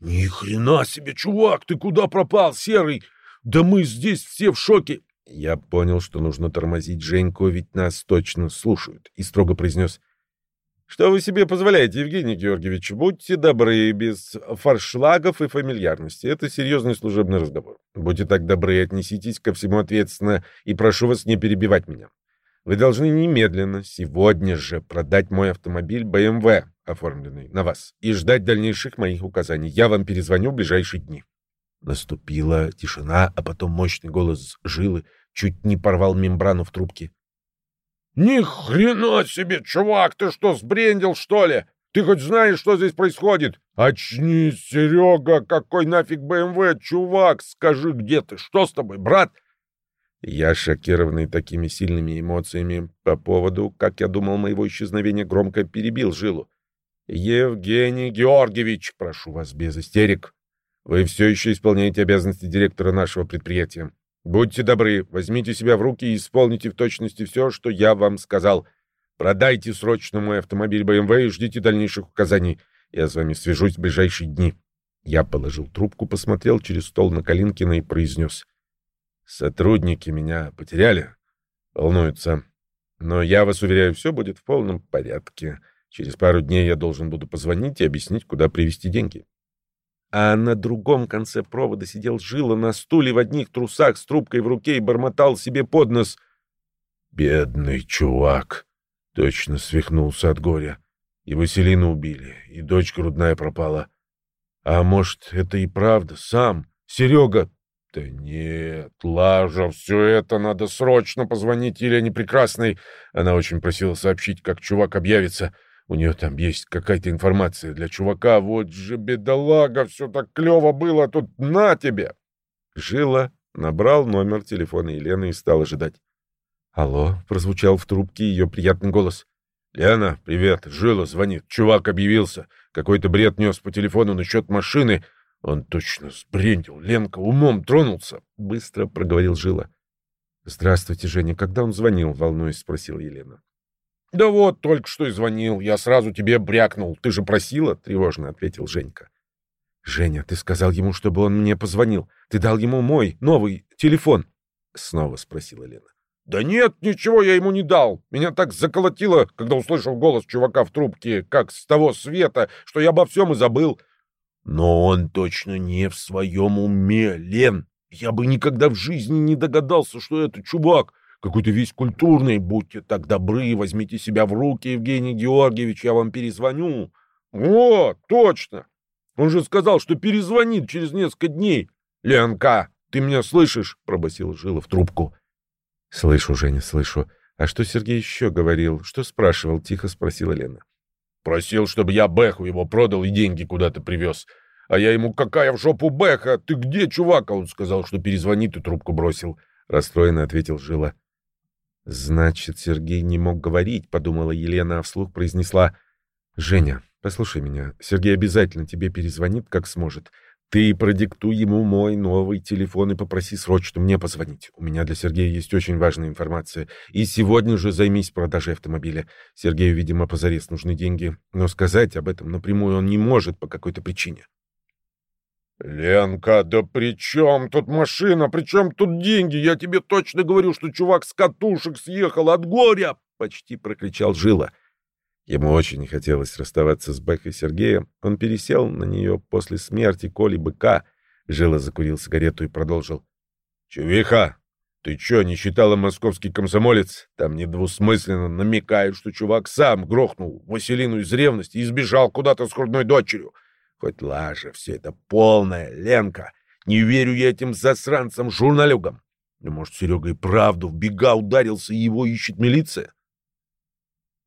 «Ни хрена себе, чувак, ты куда пропал, Серый? Да мы здесь все в шоке. Я понял, что нужно тормозить Женьку, ведь нас точно слушают, и строго произнес. «Что вы себе позволяете, Евгений Георгиевич? Будьте добры, без фаршлагов и фамильярности. Это серьезный служебный разговор. Будьте так добры, отнеситесь ко всему ответственно, и прошу вас не перебивать меня. Вы должны немедленно, сегодня же, продать мой автомобиль BMW, оформленный на вас, и ждать дальнейших моих указаний. Я вам перезвоню в ближайшие дни». Наступила тишина, а потом мощный голос жилы чуть не порвал мембрану в трубке. «Ни хрена себе, чувак, ты что, сбрендил, что ли? Ты хоть знаешь, что здесь происходит? Очнись, Серега, какой нафиг БМВ, чувак, скажи, где ты, что с тобой, брат?» Я, шокированный такими сильными эмоциями по поводу, как я думал, моего исчезновения, громко перебил жилу. «Евгений Георгиевич, прошу вас без истерик. Вы все еще исполняете обязанности директора нашего предприятия. Будьте добры, возьмите себя в руки и исполните в точности все, что я вам сказал. Продайте срочно мой автомобиль BMW и ждите дальнейших указаний. Я с вами свяжусь в ближайшие дни. Я положил трубку, посмотрел через стол на Калинкина и произнес. Сотрудники меня потеряли, волнуются. Но я вас уверяю, все будет в полном порядке. Через пару дней я должен буду позвонить и объяснить, куда привезти деньги а на другом конце провода сидел Жила на стуле в одних трусах с трубкой в руке и бормотал себе под нос. «Бедный чувак!» Точно свихнулся от горя. И Василину убили, и дочь грудная пропала. А может, это и правда сам Серега? Да нет, Лажа, все это надо срочно позвонить Елене Прекрасной. Она очень просила сообщить, как чувак объявится. У нее там есть какая-то информация для чувака. Вот же бедолага, все так клево было, тут на тебе. Жила, набрал номер телефона Елены и стал ожидать. «Алло», — прозвучал в трубке ее приятный голос. «Лена, привет, Жила звонит. Чувак объявился. Какой-то бред нес по телефону насчет машины. Он точно сбрендил. Ленка умом тронулся», — быстро проговорил Жила. «Здравствуйте, Женя. Когда он звонил?» — волнуясь, спросила Елена. «Да вот, только что и звонил. Я сразу тебе брякнул. Ты же просила?» — тревожно ответил Женька. «Женя, ты сказал ему, чтобы он мне позвонил. Ты дал ему мой новый телефон?» — снова спросила Лена. «Да нет, ничего я ему не дал. Меня так заколотило, когда услышал голос чувака в трубке, как с того света, что я обо всем и забыл». «Но он точно не в своем уме, Лен. Я бы никогда в жизни не догадался, что это чувак. Какой-то весь культурный. Будьте так добры, возьмите себя в руки, Евгений Георгиевич, я вам перезвоню». «Вот, точно. Он же сказал, что перезвонит через несколько дней. Ленка, ты меня слышишь?» — пробасил Жила в трубку. «Слышу, Женя, слышу. А что Сергей еще говорил? Что спрашивал?» — тихо спросила Лена. «Просил, чтобы я Бэху его продал и деньги куда-то привез. А я ему, какая в жопу Бэха? Ты где, чувак?» А он сказал, что перезвонит и трубку бросил. Расстроенно ответил Жила. «Значит, Сергей не мог говорить», — подумала Елена, а вслух произнесла. «Женя, послушай меня. Сергей обязательно тебе перезвонит, как сможет. Ты продиктуй ему мой новый телефон и попроси срочно мне позвонить. У меня для Сергея есть очень важная информация. И сегодня же займись продажей автомобиля. Сергею, видимо, позарез нужны деньги, но сказать об этом напрямую он не может по какой-то причине. «Ленка, да при чем тут машина? При чем тут деньги? Я тебе точно говорю, что чувак с катушек съехал от горя!» — почти прокричал Жила. Ему очень не хотелось расставаться с Бэкой Сергея. Он пересел на нее после смерти Коли Быка. Жила закурил сигарету и продолжил. «Чувиха, ты чё, не читала «Московский комсомолец»? Там недвусмысленно намекают, что чувак сам грохнул Василину из ревности и сбежал куда-то с грудной дочерью. Хоть лажа, все это полная, Ленка. Не верю я этим засранцам-журналюгам. Но, может, Серега и правду в бега ударился, и его ищет милиция?»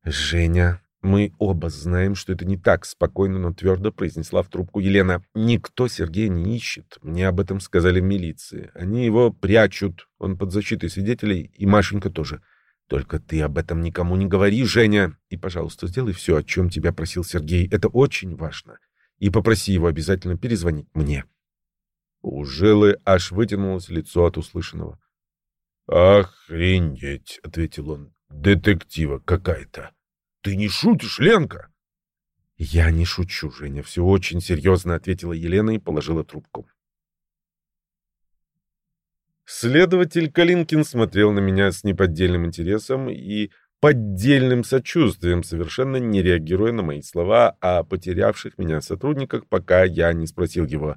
«Женя, «Мы оба знаем, что это не так», — спокойно, но твердо произнесла в трубку Елена. «Никто Сергея не ищет. Мне об этом сказали милиции. Они его прячут. Он под защитой свидетелей, и Машенька тоже. Только ты об этом никому не говори, Женя. И, пожалуйста, сделай все, о чем тебя просил Сергей. Это очень важно. И попроси его обязательно перезвонить мне». У Жилы аж вытянулось лицо от услышанного. «Охренеть!» — ответил он. «Детектива какая-то». Ты не шутишь, Ленка? Я не шучу, Женя, все очень серьезно, ответила Елена и положила трубку. Следователь Калинкин смотрел на меня с неподдельным интересом и поддельным сочувствием, совершенно не реагируя на мои слова о потерявших меня сотрудниках, пока я не спросил его,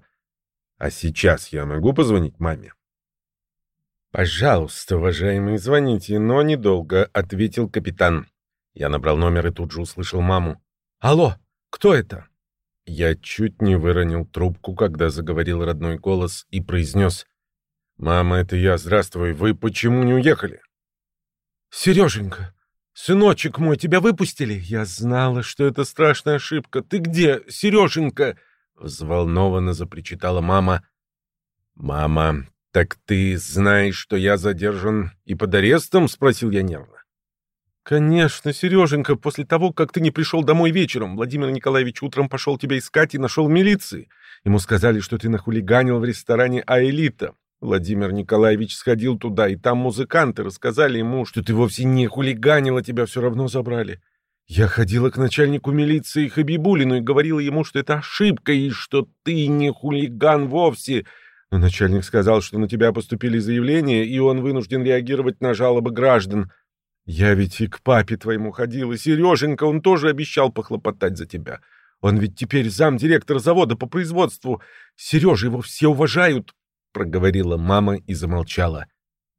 «А сейчас я могу позвонить маме?» «Пожалуйста, уважаемый, звоните, но недолго», — ответил капитан. Я набрал номер и тут же услышал маму. «Алло, кто это?» Я чуть не выронил трубку, когда заговорил родной голос и произнес. «Мама, это я. Здравствуй. Вы почему не уехали?» «Сереженька, сыночек мой, тебя выпустили? Я знала, что это страшная ошибка. Ты где, Сереженька?» Взволнованно запричитала мама. «Мама, так ты знаешь, что я задержан и под арестом?» — спросил я нервно. «Конечно, Сереженька, после того, как ты не пришел домой вечером, Владимир Николаевич утром пошел тебя искать и нашел в милиции. Ему сказали, что ты нахулиганил в ресторане «Аэлита». Владимир Николаевич сходил туда, и там музыканты рассказали ему, что ты вовсе не хулиганил, а тебя все равно забрали. Я ходила к начальнику милиции Хабибулину и говорила ему, что это ошибка, и что ты не хулиган вовсе. Но начальник сказал, что на тебя поступили заявления, и он вынужден реагировать на жалобы граждан. Я ведь и к папе твоему ходил, и Сереженька, он тоже обещал похлопотать за тебя. Он ведь теперь замдиректора завода по производству. Сережа его все уважают, — проговорила мама и замолчала.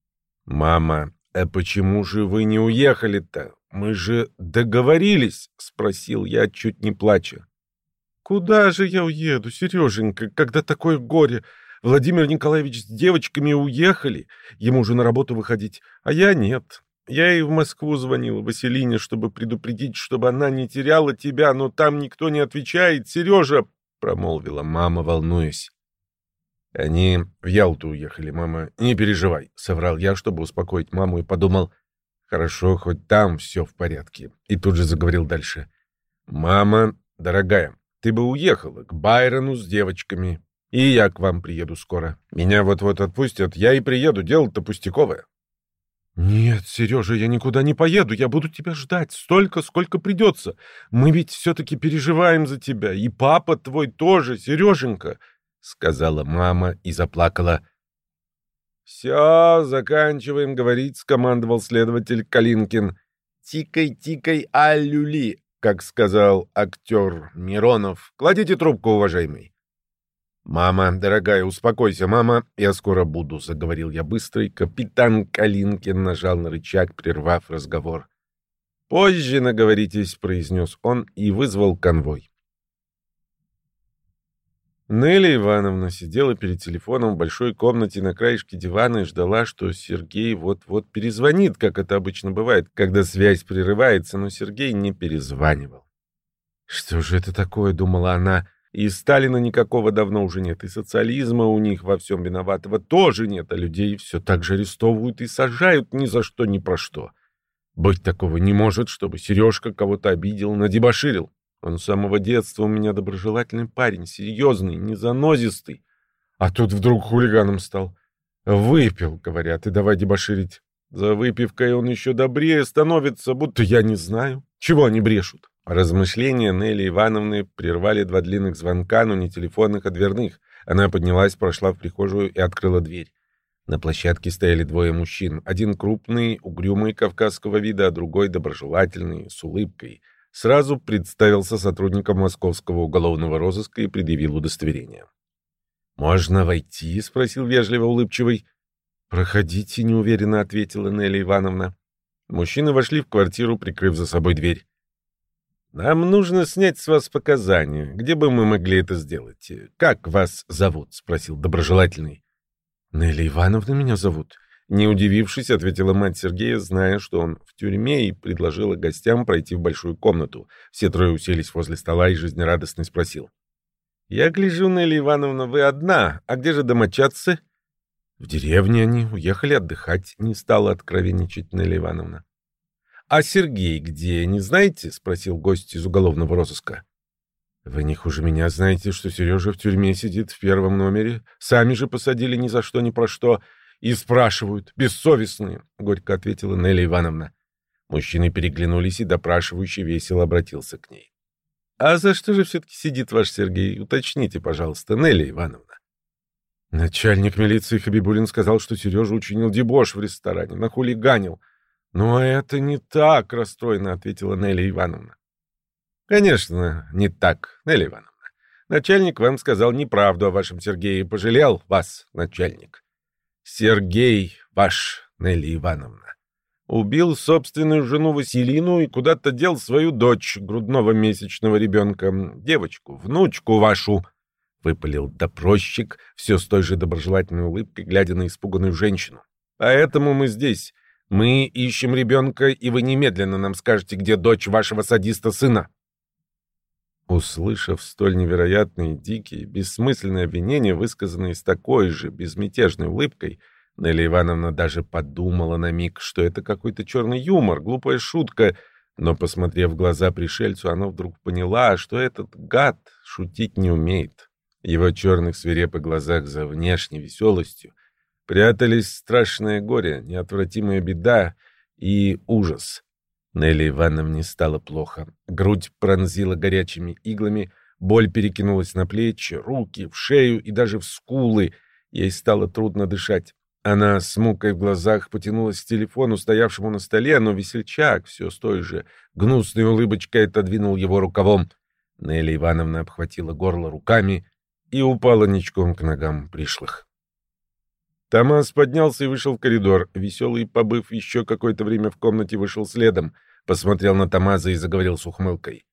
— Мама, а почему же вы не уехали-то? Мы же договорились, — спросил я, чуть не плача. — Куда же я уеду, Сереженька, когда такое горе? Владимир Николаевич с девочками уехали, ему уже на работу выходить, а я нет. Я и в Москву звонил Василине, чтобы предупредить, чтобы она не теряла тебя, но там никто не отвечает. Сережа, — промолвила мама, волнуясь. Они в Ялту уехали, мама. Не переживай, — соврал я, чтобы успокоить маму, и подумал, хорошо, хоть там все в порядке. И тут же заговорил дальше. Мама, дорогая, ты бы уехала к Байрону с девочками, и я к вам приеду скоро. Меня вот-вот отпустят, я и приеду, дело-то пустяковое. «Нет, Сережа, я никуда не поеду, я буду тебя ждать столько, сколько придется. Мы ведь все-таки переживаем за тебя, и папа твой тоже, Сереженька», — сказала мама и заплакала. «Все, заканчиваем говорить», — скомандовал следователь Калинкин. «Тикай, тикай, алюли», как сказал актер Миронов. «Кладите трубку, уважаемый». «Мама, дорогая, успокойся, мама, я скоро буду», — заговорил я быстро, и капитан Калинкин нажал на рычаг, прервав разговор. «Позже наговоритесь», — произнес он и вызвал конвой. Нелли Ивановна сидела перед телефоном в большой комнате на краешке дивана и ждала, что Сергей вот-вот перезвонит, как это обычно бывает, когда связь прерывается, но Сергей не перезванивал. «Что же это такое?» — думала она. И Сталина никакого давно уже нет, и социализма у них во всем виноватого тоже нет, а людей все так же арестовывают и сажают ни за что, ни про что. Быть такого не может, чтобы Сережка кого-то обидел, надебоширил. Он с самого детства у меня доброжелательный парень, серьезный, незанозистый. А тут вдруг хулиганом стал. Выпил, говорят, и давай дебоширить. За выпивкой он еще добрее становится, будто я не знаю. Чего они брешут? Размышления Нелли Ивановны прервали два длинных звонка, но не телефонных, а дверных. Она поднялась, прошла в прихожую и открыла дверь. На площадке стояли двое мужчин. Один крупный, угрюмый, кавказского вида, а другой доброжелательный, с улыбкой. Сразу представился сотрудником московского уголовного розыска и предъявил удостоверение. «Можно войти?» — спросил вежливо улыбчивый. «Проходите», — неуверенно ответила Нелли Ивановна. Мужчины вошли в квартиру, прикрыв за собой дверь. «Нам нужно снять с вас показания. Где бы мы могли это сделать? Как вас зовут?» — спросил доброжелательный. «Нелли Ивановна меня зовут». Не удивившись, ответила мать Сергея, зная, что он в тюрьме, и предложила гостям пройти в большую комнату. Все трое уселись возле стола и жизнерадостно спросил. «Я гляжу, Нелли Ивановна, вы одна. А где же домочадцы?» «В деревне они. Уехали отдыхать», — не стала откровенничать Нелли Ивановна. «А Сергей где, не знаете?» — спросил гость из уголовного розыска. «Вы не хуже меня знаете, что Сережа в тюрьме сидит в первом номере. Сами же посадили ни за что, ни про что. И спрашивают, бессовестные», — горько ответила Нелли Ивановна. Мужчины переглянулись, и допрашивающий весело обратился к ней. «А за что же все-таки сидит ваш Сергей? Уточните, пожалуйста, Нелли Ивановна». Начальник милиции Хабибулин сказал, что Сережа учинил дебош в ресторане, нахулиганил. «Но это не так», — расстроенно ответила Нелли Ивановна. «Конечно, не так, Нелли Ивановна. Начальник вам сказал неправду о вашем Сергее, пожалел вас, начальник. Сергей ваш, Нелли Ивановна, убил собственную жену Василину и куда-то дел свою дочь, грудного месячного ребенка, девочку, внучку вашу». — выпалил допросчик, все с той же доброжелательной улыбкой, глядя на испуганную женщину. «Поэтому мы здесь, мы ищем ребенка, и вы немедленно нам скажете, где дочь вашего садиста-сына». Услышав столь невероятные, дикие, бессмысленные обвинения, высказанные с такой же безмятежной улыбкой, Нелли Ивановна даже подумала на миг, что это какой-то черный юмор, глупая шутка, но, посмотрев в глаза пришельцу, она вдруг поняла, что этот гад шутить не умеет. В его черных свирепых глазах за внешней веселостью прятались страшное горе, неотвратимая беда и ужас. Нелли Ивановне стало плохо. Грудь пронзила горячими иглами, боль перекинулась на плечи, руки, в шею и даже в скулы. Ей стало трудно дышать. Она с мукой в глазах потянулась к телефону, стоявшему на столе, но весельчак все с той же гнусной улыбочкой отодвинул его рукавом. Нелли Ивановна обхватила горло руками и упала ничком к ногам пришлых. Томас поднялся и вышел в коридор. Веселый, побыв еще какое-то время в комнате, вышел следом. Посмотрел на Томаза и заговорил с ухмылкой.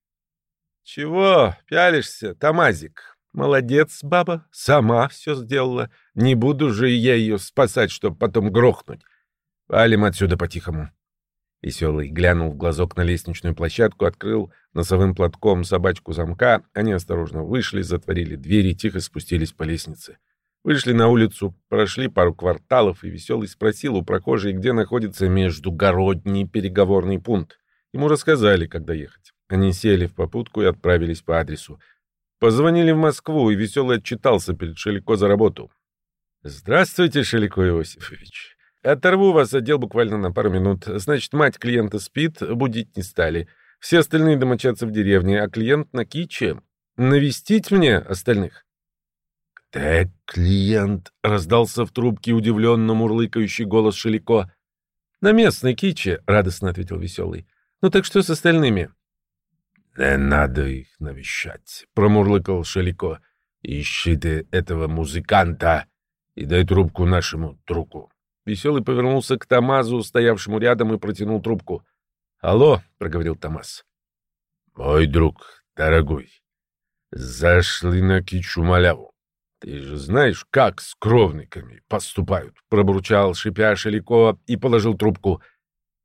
Чего пялишься, Тамазик? Молодец, баба, сама все сделала. Не буду же я ее спасать, чтобы потом грохнуть. Валим отсюда по-тихому. Веселый глянул в глазок на лестничную площадку, открыл носовым платком собачку замка. Они осторожно вышли, затворили двери и тихо спустились по лестнице. Вышли на улицу, прошли пару кварталов, и Веселый спросил у прохожей, где находится междугородний переговорный пункт. Ему рассказали, когда ехать. Они сели в попутку и отправились по адресу. Позвонили в Москву, и Веселый отчитался перед Шелико за работу. «Здравствуйте, Шелико Иосифович. Оторву вас отдел буквально на пару минут. Значит, мать клиента спит, будить не стали. Все остальные домочадцы в деревне, а клиент на киче. Навестить мне остальных?» «Где клиент?» — раздался в трубке удивленно мурлыкающий голос Шелико. «На местной киче», — радостно ответил Веселый. «Ну так что с остальными?» «Не надо их навещать», — промурлыкал Шелико. «Ищи ты этого музыканта и дай трубку нашему другу». Веселый повернулся к Тамазу, стоявшему рядом, и протянул трубку. «Алло», — проговорил Тамаз. «Мой друг, дорогой, зашли на кичу маляву. Ты же знаешь, как с кровниками поступают», — пробурчал, шипя Шелико, и положил трубку —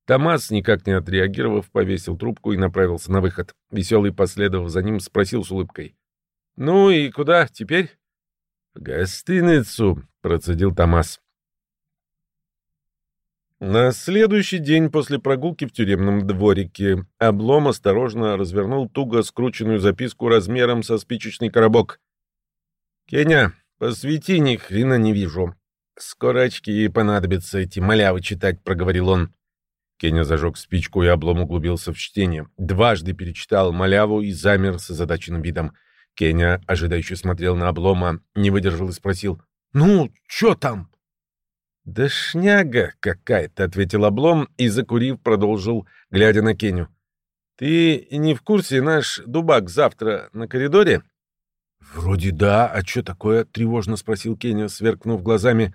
Томас, никак не отреагировав, повесил трубку и направился на выход. Веселый, последовав за ним, спросил с улыбкой. «Ну и куда теперь?» «В гостиницу», — процедил Томас. На следующий день после прогулки в тюремном дворике Облом осторожно развернул туго скрученную записку размером со спичечный коробок. «Кеня, посвети, ни хрена не вижу. Скоро очки понадобятся эти малявы читать», — проговорил он. Кеня зажег спичку, и облом углубился в чтение. Дважды перечитал маляву и замер с озадаченным видом. Кеня, ожидающе смотрел на облома, не выдержал и спросил. «Ну, чё там?» «Да шняга какая-то», — ответил облом и, закурив, продолжил, глядя на Кеню. «Ты не в курсе, наш дубак завтра на коридоре?» «Вроде да. А что такое?» — тревожно спросил Кеня, сверкнув глазами.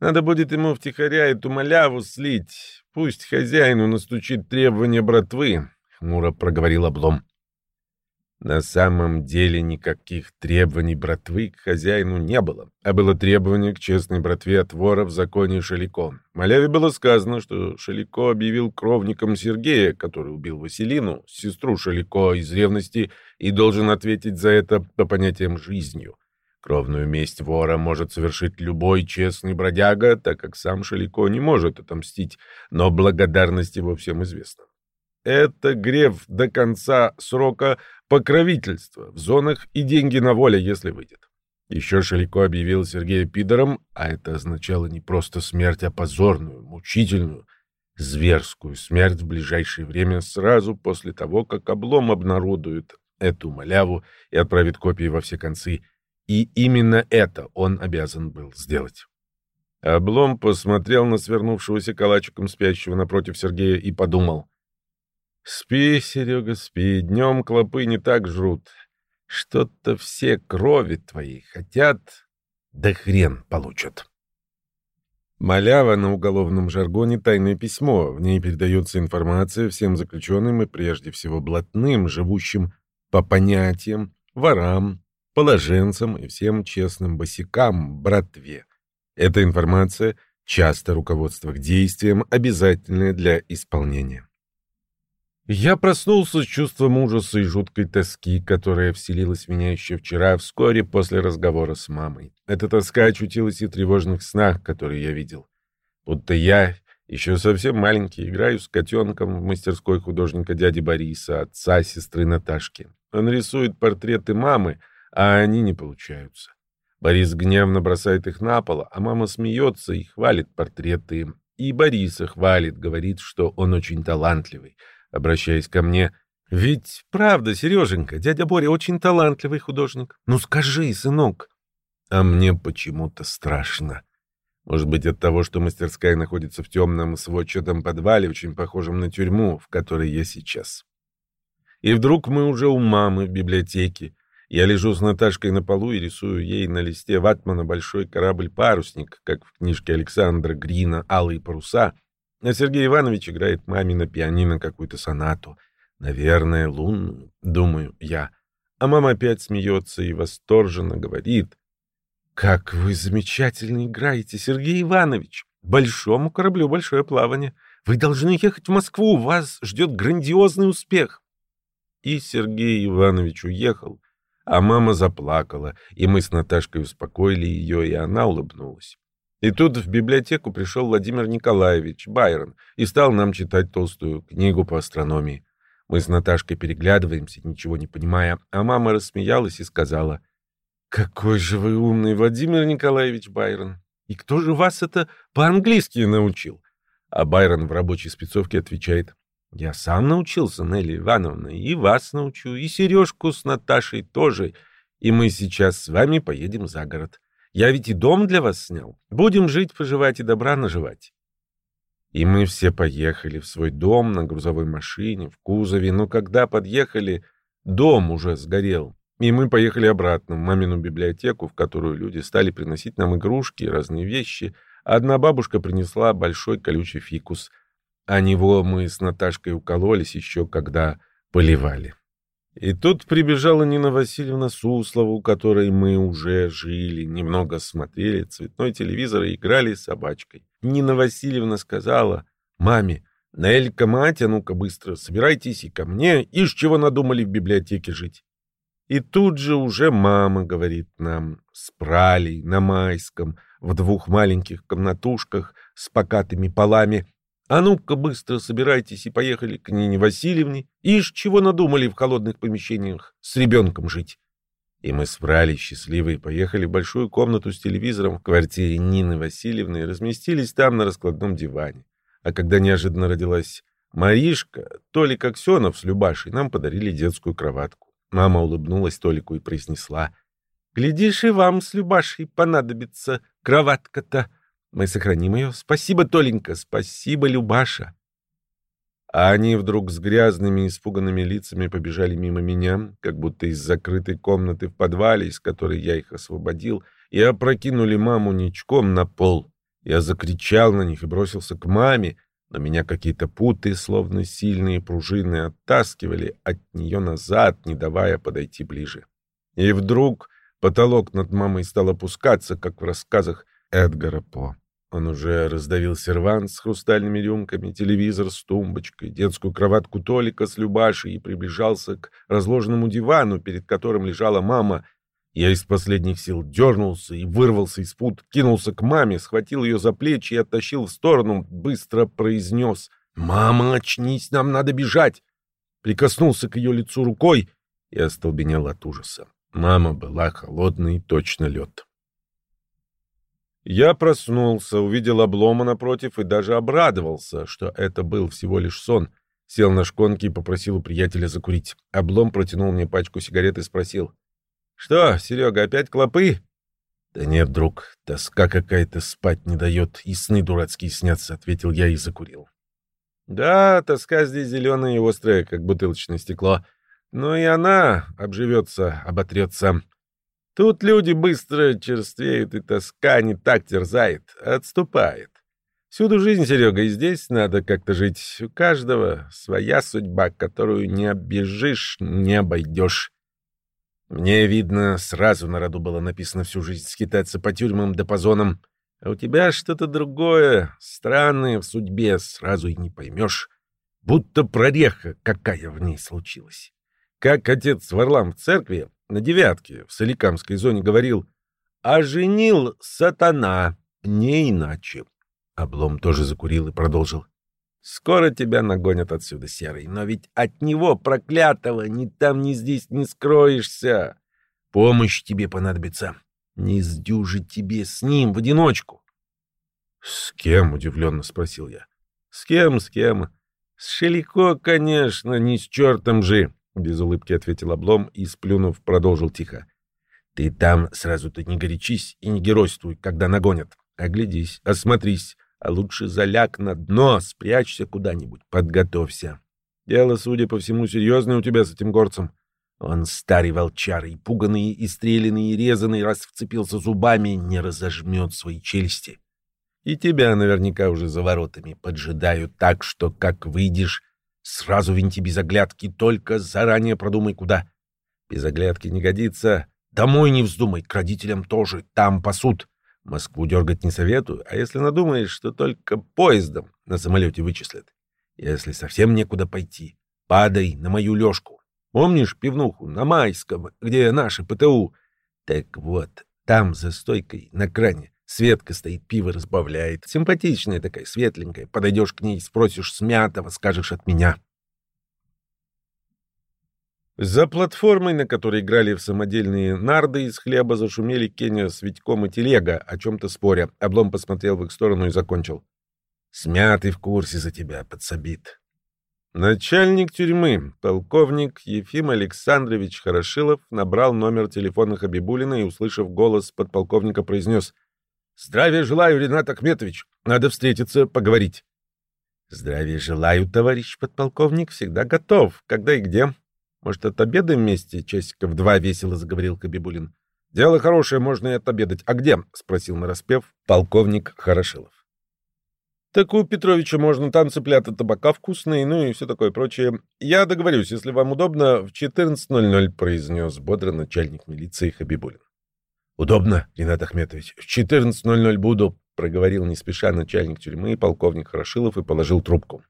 «Надо будет ему втихаря эту маляву слить. Пусть хозяину настучит требования братвы, — хмуро проговорил облом. На самом деле никаких требований братвы к хозяину не было, а было требование к честной братве от вора в законе Шелико. Маляве было сказано, что Шелико объявил кровником Сергея, который убил Василину, сестру Шелико из ревности, и должен ответить за это по понятиям жизнью. Кровную месть вора может совершить любой честный бродяга, так как сам Шелико не может отомстить, но благодарность его всем известна. Это греф до конца срока покровительства в зонах и деньги на воле, если выйдет. Еще Шелико объявил Сергея пидором, а это означало не просто смерть, а позорную, мучительную, зверскую смерть в ближайшее время сразу после того, как облом обнародует эту маляву и отправит копии во все концы – и именно это он обязан был сделать. Облом посмотрел на свернувшегося калачиком спящего напротив Сергея и подумал. «Спи, Серега, спи, днем клопы не так жрут. Что-то все крови твои хотят, да хрен получат». Малява на уголовном жаргоне «Тайное письмо». В ней передается информация всем заключенным и прежде всего блатным, живущим по понятиям, ворам, положенцам и всем честным босикам, братве. Эта информация — часто руководство к действиям, обязательное для исполнения. Я проснулся с чувством ужаса и жуткой тоски, которая вселилась в меня еще вчера, вскоре после разговора с мамой. Эта тоска очутилась и в тревожных снах, которые я видел. Будто я, еще совсем маленький, играю с котенком в мастерской художника дяди Бориса, отца сестры Наташки. Он рисует портреты мамы — а они не получаются. Борис гневно бросает их на пол, а мама смеется и хвалит портреты. И Бориса хвалит, говорит, что он очень талантливый. Обращаясь ко мне, «Ведь правда, Сереженька, дядя Боря очень талантливый художник. Ну скажи, сынок». А мне почему-то страшно. Может быть, от того, что мастерская находится в темном сводчатом подвале, очень похожем на тюрьму, в которой я сейчас. И вдруг мы уже у мамы в библиотеке. Я лежу с Наташкой на полу и рисую ей на листе ватмана большой корабль-парусник, как в книжке Александра Грина «Алые паруса», Сергей Иванович играет маме на пианино какую-то сонату. Наверное, лунную, думаю я. А мама опять смеется и восторженно говорит. «Как вы замечательно играете, Сергей Иванович! Большому кораблю большое плавание. Вы должны ехать в Москву, вас ждет грандиозный успех!» И Сергей Иванович уехал, а мама заплакала, и мы с Наташкой успокоили ее, и она улыбнулась. И тут в библиотеку пришел Владимир Николаевич Байрон и стал нам читать толстую книгу по астрономии. Мы с Наташкой переглядываемся, ничего не понимая, а мама рассмеялась и сказала, «Какой же вы умный, Владимир Николаевич Байрон! И кто же вас это по-английски научил?» А Байрон в рабочей спецовке отвечает, «Я сам научился, Нелли Ивановна, и вас научу, и Сережку с Наташей тоже, и мы сейчас с вами поедем за город. Я ведь и дом для вас снял. Будем жить, поживать и добра наживать». И мы все поехали в свой дом на грузовой машине, в кузове, но когда подъехали, дом уже сгорел. И мы поехали обратно в мамину библиотеку, в которую люди стали приносить нам игрушки и разные вещи. Одна бабушка принесла большой колючий фикус. А него мы с Наташкой укололись еще, когда поливали. И тут прибежала Нина Васильевна Суслова, у которой мы уже жили, немного смотрели цветной телевизор и играли с собачкой. Нина Васильевна сказала маме, «Нелька, мать, а ну-ка быстро, собирайтесь и ко мне, ишь чего надумали в библиотеке жить». И тут же уже мама говорит нам с пралей на майском, в двух маленьких комнатушках с покатыми полами, а ну-ка быстро собирайтесь и поехали к Нине Васильевне. Ишь, чего надумали в холодных помещениях с ребенком жить. И мы с Фралей счастливые поехали в большую комнату с телевизором в квартире Нины Васильевны и разместились там на раскладном диване. А когда неожиданно родилась Маришка, Толик Аксенов с Любашей нам подарили детскую кроватку. Мама улыбнулась Толику и произнесла, «Глядишь, и вам с Любашей понадобится кроватка-то». Мы сохраним ее. Спасибо, Толенька, спасибо, Любаша. А они вдруг с грязными, испуганными лицами побежали мимо меня, как будто из закрытой комнаты в подвале, из которой я их освободил, и опрокинули маму ничком на пол. Я закричал на них и бросился к маме, но меня какие-то путы, словно сильные пружины, оттаскивали от нее назад, не давая подойти ближе. И вдруг потолок над мамой стал опускаться, как в рассказах Эдгара По. Он уже раздавил сервант с хрустальными рюмками, телевизор с тумбочкой, детскую кроватку Толика с Любашей и приближался к разложенному дивану, перед которым лежала мама. Я из последних сил дернулся и вырвался из пут, кинулся к маме, схватил ее за плечи и оттащил в сторону, быстро произнес «Мама, очнись, нам надо бежать!» Прикоснулся к ее лицу рукой и остолбенел от ужаса. Мама была холодной, точно лед. Я проснулся, увидел облома напротив и даже обрадовался, что это был всего лишь сон. Сел на шконки и попросил у приятеля закурить. Облом протянул мне пачку сигарет и спросил. «Что, Серега, опять клопы?» «Да нет, друг, тоска какая-то спать не дает, и сны дурацкие снятся», — ответил я и закурил. «Да, тоска здесь зеленая и острая, как бутылочное стекло. Но и она обживется, оботрется. Тут люди быстро черствеют, и тоска не так терзает, а отступает. Всюду жизнь, Серега, и здесь надо как-то жить. У каждого своя судьба, которую не оббежишь, не обойдешь. Мне, видно, сразу на роду было написано всю жизнь скитаться по тюрьмам да. А у тебя что-то другое, странное в судьбе, сразу и не поймешь. Будто прореха какая в ней случилась. Как отец Варлам в церкви на девятке в Соликамской зоне говорил «Оженил сатана, не иначе». Облом тоже закурил и продолжил. «Скоро тебя нагонят отсюда, Серый, но ведь от него, проклятого, ни там, ни здесь не скроешься. Помощь тебе понадобится. Не сдюжить тебе с ним в одиночку». «С кем?» — удивленно спросил я. «С кем, с кем?» «С Шелико, конечно, не с чертом же. Без улыбки ответил облом и, сплюнув, продолжил тихо. Ты там сразу-то не горячись и не геройствуй, когда нагонят. Оглядись, осмотрись, а лучше заляг на дно, спрячься куда-нибудь, подготовься. Дело, судя по всему, серьезное у тебя с этим горцем. Он старый волчар, и пуганный, и стрелянный, и резанный, раз вцепился зубами, не разожмет свои челюсти. И тебя наверняка уже за воротами поджидают так, что, как выйдешь, Сразу винти без оглядки, только заранее продумай, куда. Без оглядки не годится. Домой не вздумай, к родителям тоже, там пасут. Москву дергать не советую, а если надумаешь, что только поездом на самолете вычислят. Если совсем некуда пойти, падай на мою лёжку. Помнишь пивнуху на Майском, где наши ПТУ? Так вот, там за стойкой на кране Светка стоит, пиво разбавляет. Симпатичная такая, светленькая. Подойдешь к ней, спросишь смятого, скажешь от меня. За платформой, на которой играли в самодельные нарды из хлеба, зашумели Кеня с Витьком и Телега, о чем-то споря. Облом посмотрел в их сторону и закончил. «Смятый в курсе за тебя, подсобит». Начальник тюрьмы, полковник Ефим Александрович Хорошилов, набрал номер телефона Хабибулина и, услышав голос подполковника, произнес «Здравия желаю, Ренат Ахметович. Надо встретиться, поговорить». «Здравия желаю, товарищ подполковник. Всегда готов. Когда и где?» Может, отобедаем вместе? Часиков два весело заговорил Кабибулин. Дело хорошее, можно и отобедать. А где? Спросил нараспев полковник Хорошилов. Так у Петровича можно там цыплята табака вкусные, ну и все такое прочее. Я договорюсь, если вам удобно, в 14.00 произнес бодро начальник милиции Хабибулин. Удобно, Ренат Ахметович. В 14.00 буду, проговорил не спеша начальник тюрьмы полковник Хорошилов и положил трубку.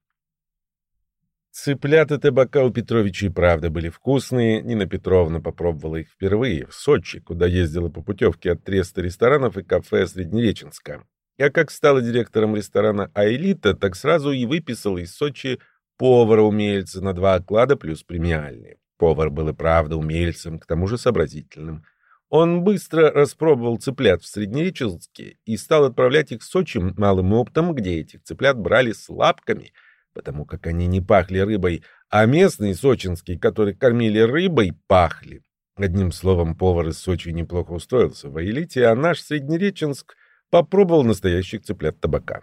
Цыплята табака у Петровича и правда были вкусные. Нина Петровна попробовала их впервые в Сочи, куда ездила по путевке от треста ресторанов и кафе Среднереченска. Я как стала директором ресторана «Аэлита», так сразу и выписал из Сочи повара-умельца на два оклада плюс премиальные. Повар был и правда умельцем, к тому же сообразительным. Он быстро распробовал цыплят в Среднереченске и стал отправлять их в Сочи малым оптом, где этих цыплят брали с лапками — потому как они не пахли рыбой, а местные сочинские, которые кормили рыбой, пахли. Одним словом, повар из Сочи неплохо устроился в элите, а наш Среднереченск попробовал настоящих цыплят табака.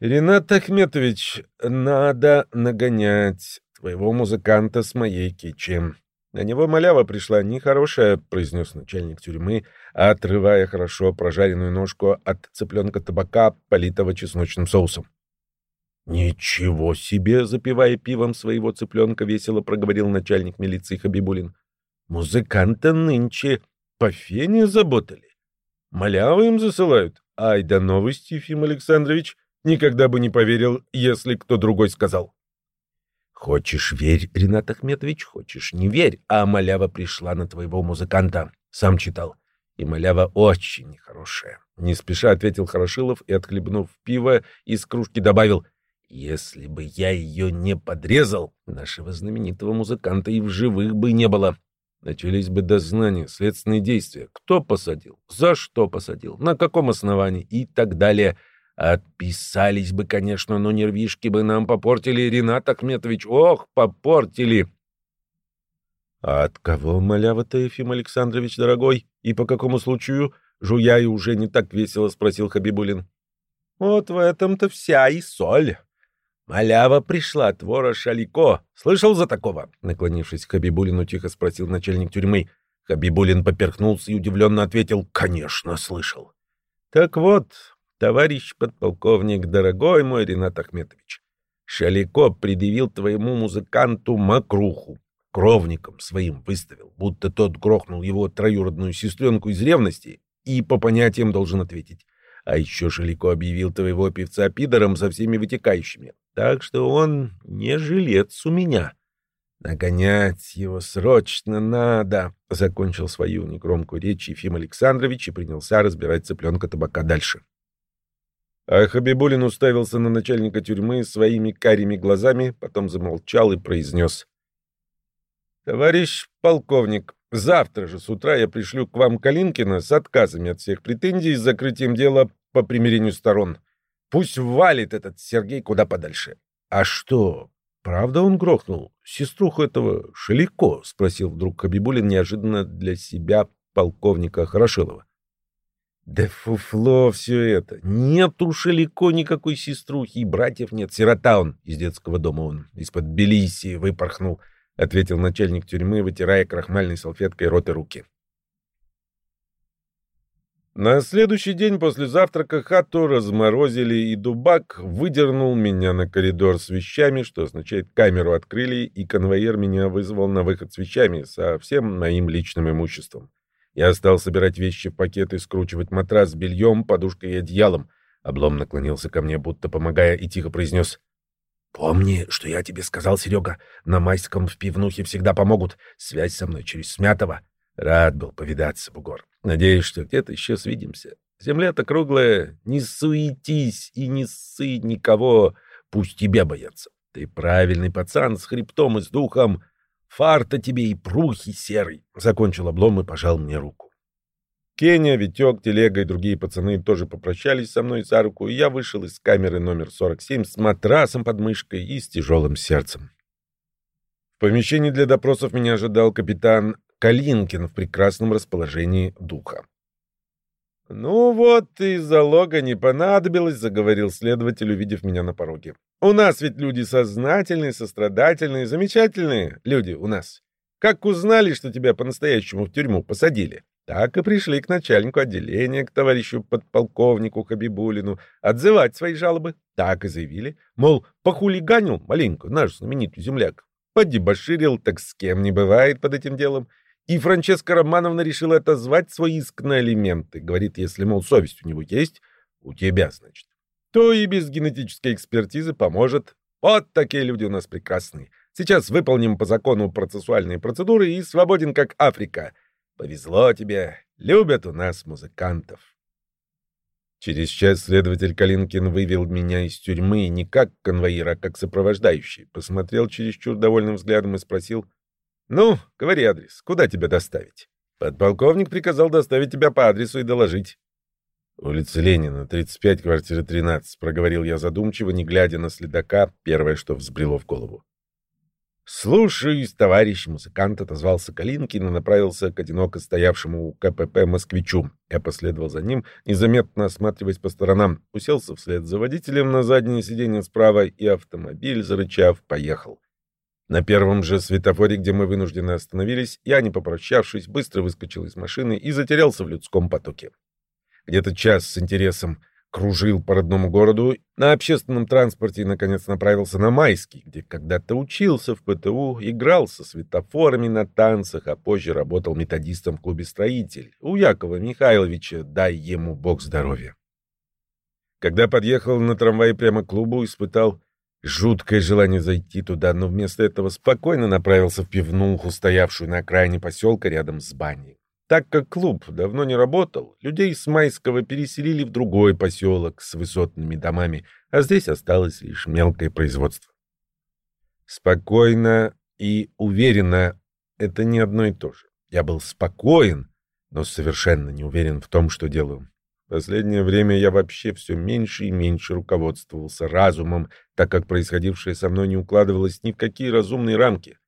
«Ренат Ахметович, надо нагонять твоего музыканта с моей кичи. На него малява пришла нехорошая», — произнес начальник тюрьмы, отрывая хорошо прожаренную ножку от цыпленка табака, политого чесночным соусом. «Ничего себе!» — запивая пивом своего цыпленка, весело проговорил начальник милиции Хабибулин. «Музыканта нынче по фене заботали. Малявы им засылают. Ай да новости, Ефим Александрович. Никогда бы не поверил, если кто другой сказал». «Хочешь — верь, Ренат Ахметович, хочешь — не верь, а малява пришла на твоего музыканта. Сам читал. И малява очень нехорошая». Не спеша ответил Хорошилов и, отхлебнув пиво, из кружки добавил — если бы я ее не подрезал, нашего знаменитого музыканта и в живых бы не было. Начались бы дознания, следственные действия. Кто посадил? За что посадил? На каком основании? И так далее. Отписались бы, конечно, но нервишки бы нам попортили, Ренат Ахметович. Ох, попортили! А от кого малява-то, Ефим Александрович, дорогой? И по какому случаю? Жуя и уже не так весело спросил Хабибулин. Вот в этом-то вся и соль. «Малява пришла, твора Шалико. Слышал за такого?» Наклонившись к Хабибулину, тихо спросил начальник тюрьмы. Хабибулин поперхнулся и удивленно ответил «Конечно, слышал». «Так вот, товарищ подполковник, дорогой мой Ренат Ахметович, Шалико предъявил твоему музыканту мокруху, кровником своим выставил, будто тот грохнул его троюродную сестренку из ревности и по понятиям должен ответить. А еще Шалико объявил твоего певца пидором со всеми вытекающими. Так что он не жилец у меня. Нагонять его срочно надо, — закончил свою негромкую речь Ефим Александрович и принялся разбирать цыпленка табака дальше. А Хабибулин уставился на начальника тюрьмы своими карими глазами, потом замолчал и произнес. — Товарищ полковник, завтра же с утра я пришлю к вам Калинкина с отказами от всех претензий и закрытием дела по примирению сторон. Пусть валит этот Сергей куда подальше. А что, правда он грохнул сеструху этого Шелико? Спросил вдруг Хабибулин неожиданно для себя полковника Хорошилова. Да фуфло все это. Нет у Шелико никакой сеструхи, и братьев нет. Сирота он. Из детского дома он из-под Белиси выпорхнул, — ответил начальник тюрьмы, вытирая крахмальной салфеткой рот и руки. На следующий день после завтрака хату разморозили, и дубак выдернул меня на коридор с вещами, что означает камеру открыли, и конвоир меня вызвал на выход с вещами, со всем моим личным имуществом. Я стал собирать вещи в пакеты, скручивать матрас с бельем, подушкой и одеялом. Облом наклонился ко мне, будто помогая, и тихо произнес. «Помни, что я тебе сказал, Серега. На майском в пивнухе всегда помогут. Связь со мной через Смятова. Рад был повидаться, Бугор. Надеюсь, что где-то еще свидимся. Земля-то круглая, не суетись и не ссы никого, пусть тебя боятся. Ты правильный пацан с хребтом и с духом. Фарта тебе и прухи серый. Закончил облом и пожал мне руку. Кеня, Витек, Телега и другие пацаны тоже попрощались со мной за руку, и я вышел из камеры номер 47 с матрасом под мышкой и с тяжелым сердцем. В помещении для допросов меня ожидал капитан Калинкин в прекрасном расположении духа. «Ну вот и залога не понадобилось», — заговорил следователь, увидев меня на пороге. «У нас ведь люди сознательные, сострадательные, замечательные люди у нас. Как узнали, что тебя по-настоящему в тюрьму посадили, так и пришли к начальнику отделения, к товарищу подполковнику Хабибулину, отзывать свои жалобы. Так и заявили, мол, похулиганил маленько наш знаменитый земляк. Подебоширил, так с кем не бывает под этим делом. И Франческа Романовна решила отозвать свой иск на алименты. Говорит, если, мол, совесть у него есть, у тебя, значит, то и без генетической экспертизы поможет. Вот такие люди у нас прекрасные. Сейчас выполним по закону процессуальные процедуры и свободен, как Африка. Повезло тебе. Любят у нас музыкантов. Через час следователь Калинкин вывел меня из тюрьмы не как конвоира, а как сопровождающий. Посмотрел чересчур довольным взглядом и спросил, «Ну, говори адрес. Куда тебя доставить?» Подполковник приказал доставить тебя по адресу и доложить. «Улица Ленина, 35, квартира 13», — проговорил я задумчиво, не глядя на следака, первое, что взбрело в голову. «Слушаюсь, товарищ музыкант», — отозвался Калинкин и направился к одиноко стоявшему у КПП москвичу. Я последовал за ним, незаметно осматриваясь по сторонам, уселся вслед за водителем на заднее сиденье справа, и автомобиль, зарычав, поехал. На первом же светофоре, где мы вынуждены остановились, я, не попрощавшись, быстро выскочил из машины и затерялся в людском потоке. Где-то час с интересом кружил по родному городу, на общественном транспорте и, наконец, направился на Майский, где когда-то учился в ПТУ, играл со светофорами на танцах, а позже работал методистом в клубе «Строитель» у Якова Михайловича, дай ему бог здоровья. Когда подъехал на трамвае прямо к клубу, испытал Жуткое желание зайти туда, но вместо этого спокойно направился в пивнуху, стоявшую на окраине поселка рядом с баней. Так как клуб давно не работал, людей с Майского переселили в другой поселок с высотными домами, а здесь осталось лишь мелкое производство. Спокойно и уверенно — это не одно и то же. Я был спокоен, но совершенно не уверен в том, что делаю. Последнее время я вообще все меньше и меньше руководствовался разумом, так как происходившее со мной не укладывалось ни в какие разумные рамки.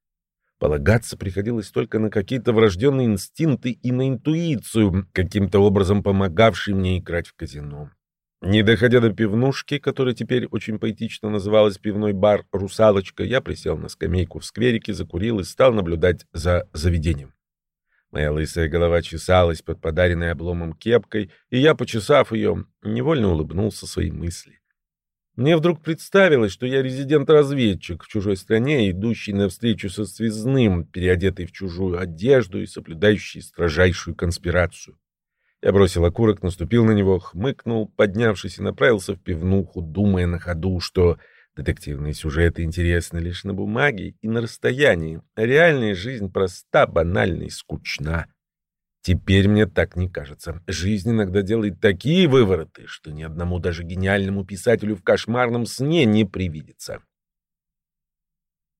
Полагаться приходилось только на какие-то врожденные инстинкты и на интуицию, каким-то образом помогавшие мне играть в казино. Не доходя до пивнушки, которая теперь очень поэтично называлась пивной бар «Русалочка», я присел на скамейку в скверике, закурил и стал наблюдать за заведением. Моя лысая голова чесалась под подаренной обломом кепкой, и я, почесав ее, невольно улыбнулся своей мысли. Мне вдруг представилось, что я резидент-разведчик в чужой стране, идущий навстречу со связным, переодетый в чужую одежду и соблюдающий строжайшую конспирацию. Я бросил окурок, наступил на него, хмыкнул, поднявшись и направился в пивнуху, думая на ходу, что Детективные сюжеты интересны лишь на бумаге и на расстоянии, а реальная жизнь проста, банальна и скучна. Теперь мне так не кажется. Жизнь иногда делает такие вывороты, что ни одному даже гениальному писателю в кошмарном сне не привидится.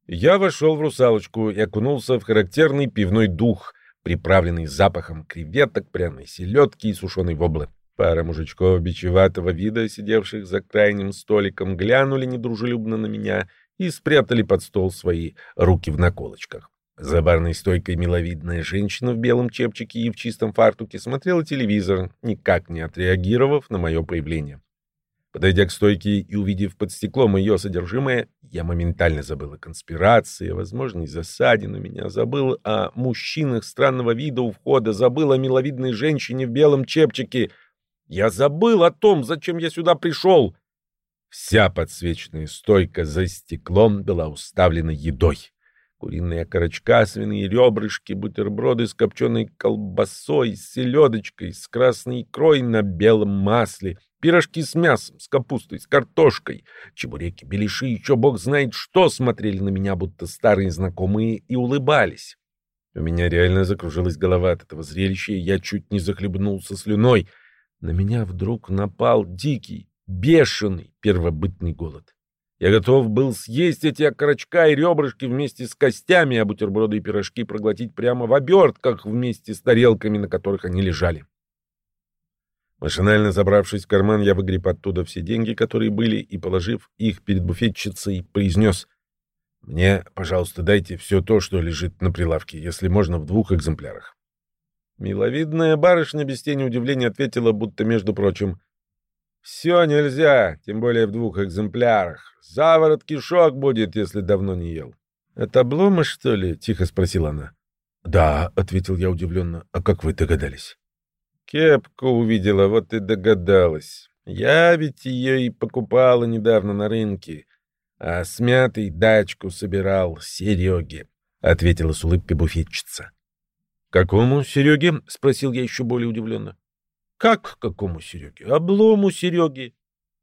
Я вошел в «Русалочку» и окунулся в характерный пивной дух, приправленный запахом креветок, пряной селедки и сушеной воблы. Пара мужичков бичеватого вида, сидевших за крайним столиком, глянули недружелюбно на меня и спрятали под стол свои руки в наколочках. За барной стойкой миловидная женщина в белом чепчике и в чистом фартуке смотрела телевизор, никак не отреагировав на мое появление. Подойдя к стойке и увидев под стеклом ее содержимое, я моментально забыл о конспирации, о возможной засаде на меня, забыл о мужчинах странного вида у входа, забыл о миловидной женщине в белом чепчике. Я забыл о том, зачем я сюда пришел. Вся подсвеченная стойка за стеклом была уставлена едой. Куриные окорочка, свиные ребрышки, бутерброды с копченой колбасой, с селедочкой, с красной икрой на белом масле, пирожки с мясом, с капустой, с картошкой, чебуреки, беляши, еще бог знает что, смотрели на меня, будто старые знакомые, и улыбались. У меня реально закружилась голова от этого зрелища, я чуть не захлебнулся слюной. На меня вдруг напал дикий, бешеный первобытный голод. Я готов был съесть эти окорочка и ребрышки вместе с костями, а бутерброды и пирожки проглотить прямо в обертках вместе с тарелками, на которых они лежали. Машинально забравшись в карман, я выгреб оттуда все деньги, которые были, и, положив их перед буфетчицей, произнес «Мне, пожалуйста, дайте все то, что лежит на прилавке, если можно, в двух экземплярах». Миловидная барышня без тени удивления ответила, будто, между прочим, «Все нельзя, тем более в двух экземплярах. Заворот кишок будет, если давно не ел. — Это облома, что ли? — тихо спросила она. — Да, — ответил я удивленно. — А как вы догадались? — Кепку увидела, вот и догадалась. Я ведь ее и покупала недавно на рынке, а смятый дачку собирал Сереге, — ответила с улыбкой буфетчица. — Какому Сереге? — спросил я еще более удивленно. — Как какому Сереге? Облому Сереге.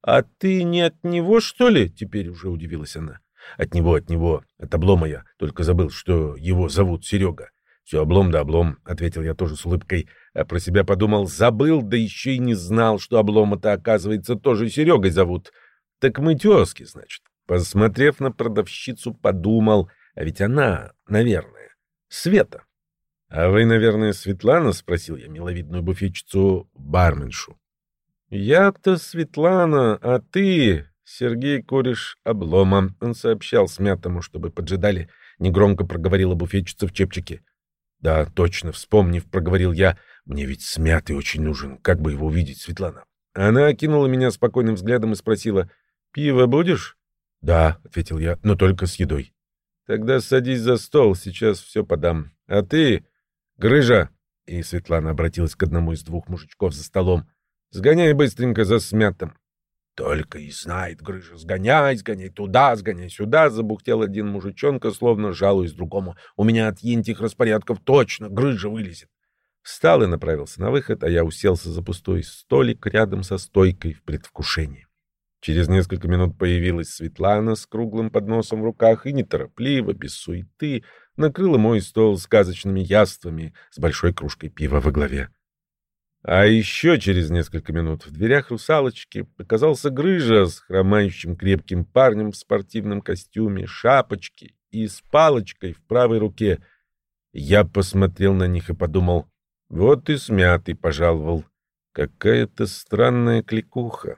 «А ты не от него, что ли?» — теперь уже удивилась она. «От него, от него. От облома я. Только забыл, что его зовут Серега». «Все облом да облом», — ответил я тоже с улыбкой. А про себя подумал, забыл, да еще и не знал, что облома-то, оказывается, тоже Серегой зовут. Так мы тезки, значит. Посмотрев на продавщицу, подумал, а ведь она, наверное, Света. «А вы, наверное, Светлана?» — спросил я миловидную буфетчицу барменшу. «Я-то Светлана, а ты...» Сергей кореш облома. Он сообщал смятому, чтобы поджидали. Негромко проговорила буфетчица в чепчике. «Да, точно, вспомнив, проговорил я. Мне ведь смятый очень нужен. Как бы его увидеть, Светлана?» Она окинула меня спокойным взглядом и спросила. «Пиво будешь?» «Да», — ответил я, — «но только с едой». «Тогда садись за стол, сейчас все подам. А ты, Грыжа...» И Светлана обратилась к одному из двух мужичков за столом. Сгоняй быстренько за смятым. Только и знает Грыжа. Сгоняй, сгоняй туда, сгоняй сюда, забухтел один мужичонка, словно жалуясь другому. У меня от ентих распорядков точно Грыжа вылезет. Встал и направился на выход, а я уселся за пустой столик рядом со стойкой в предвкушении. Через несколько минут появилась Светлана с круглым подносом в руках и неторопливо, без суеты, накрыла мой стол сказочными яствами с большой кружкой пива во главе. А еще через несколько минут в дверях русалочки показался Грыжа с хромающим крепким парнем в спортивном костюме, шапочке и с палочкой в правой руке. Я посмотрел на них и подумал, вот и смятый пожаловал. Какая-то странная кликуха.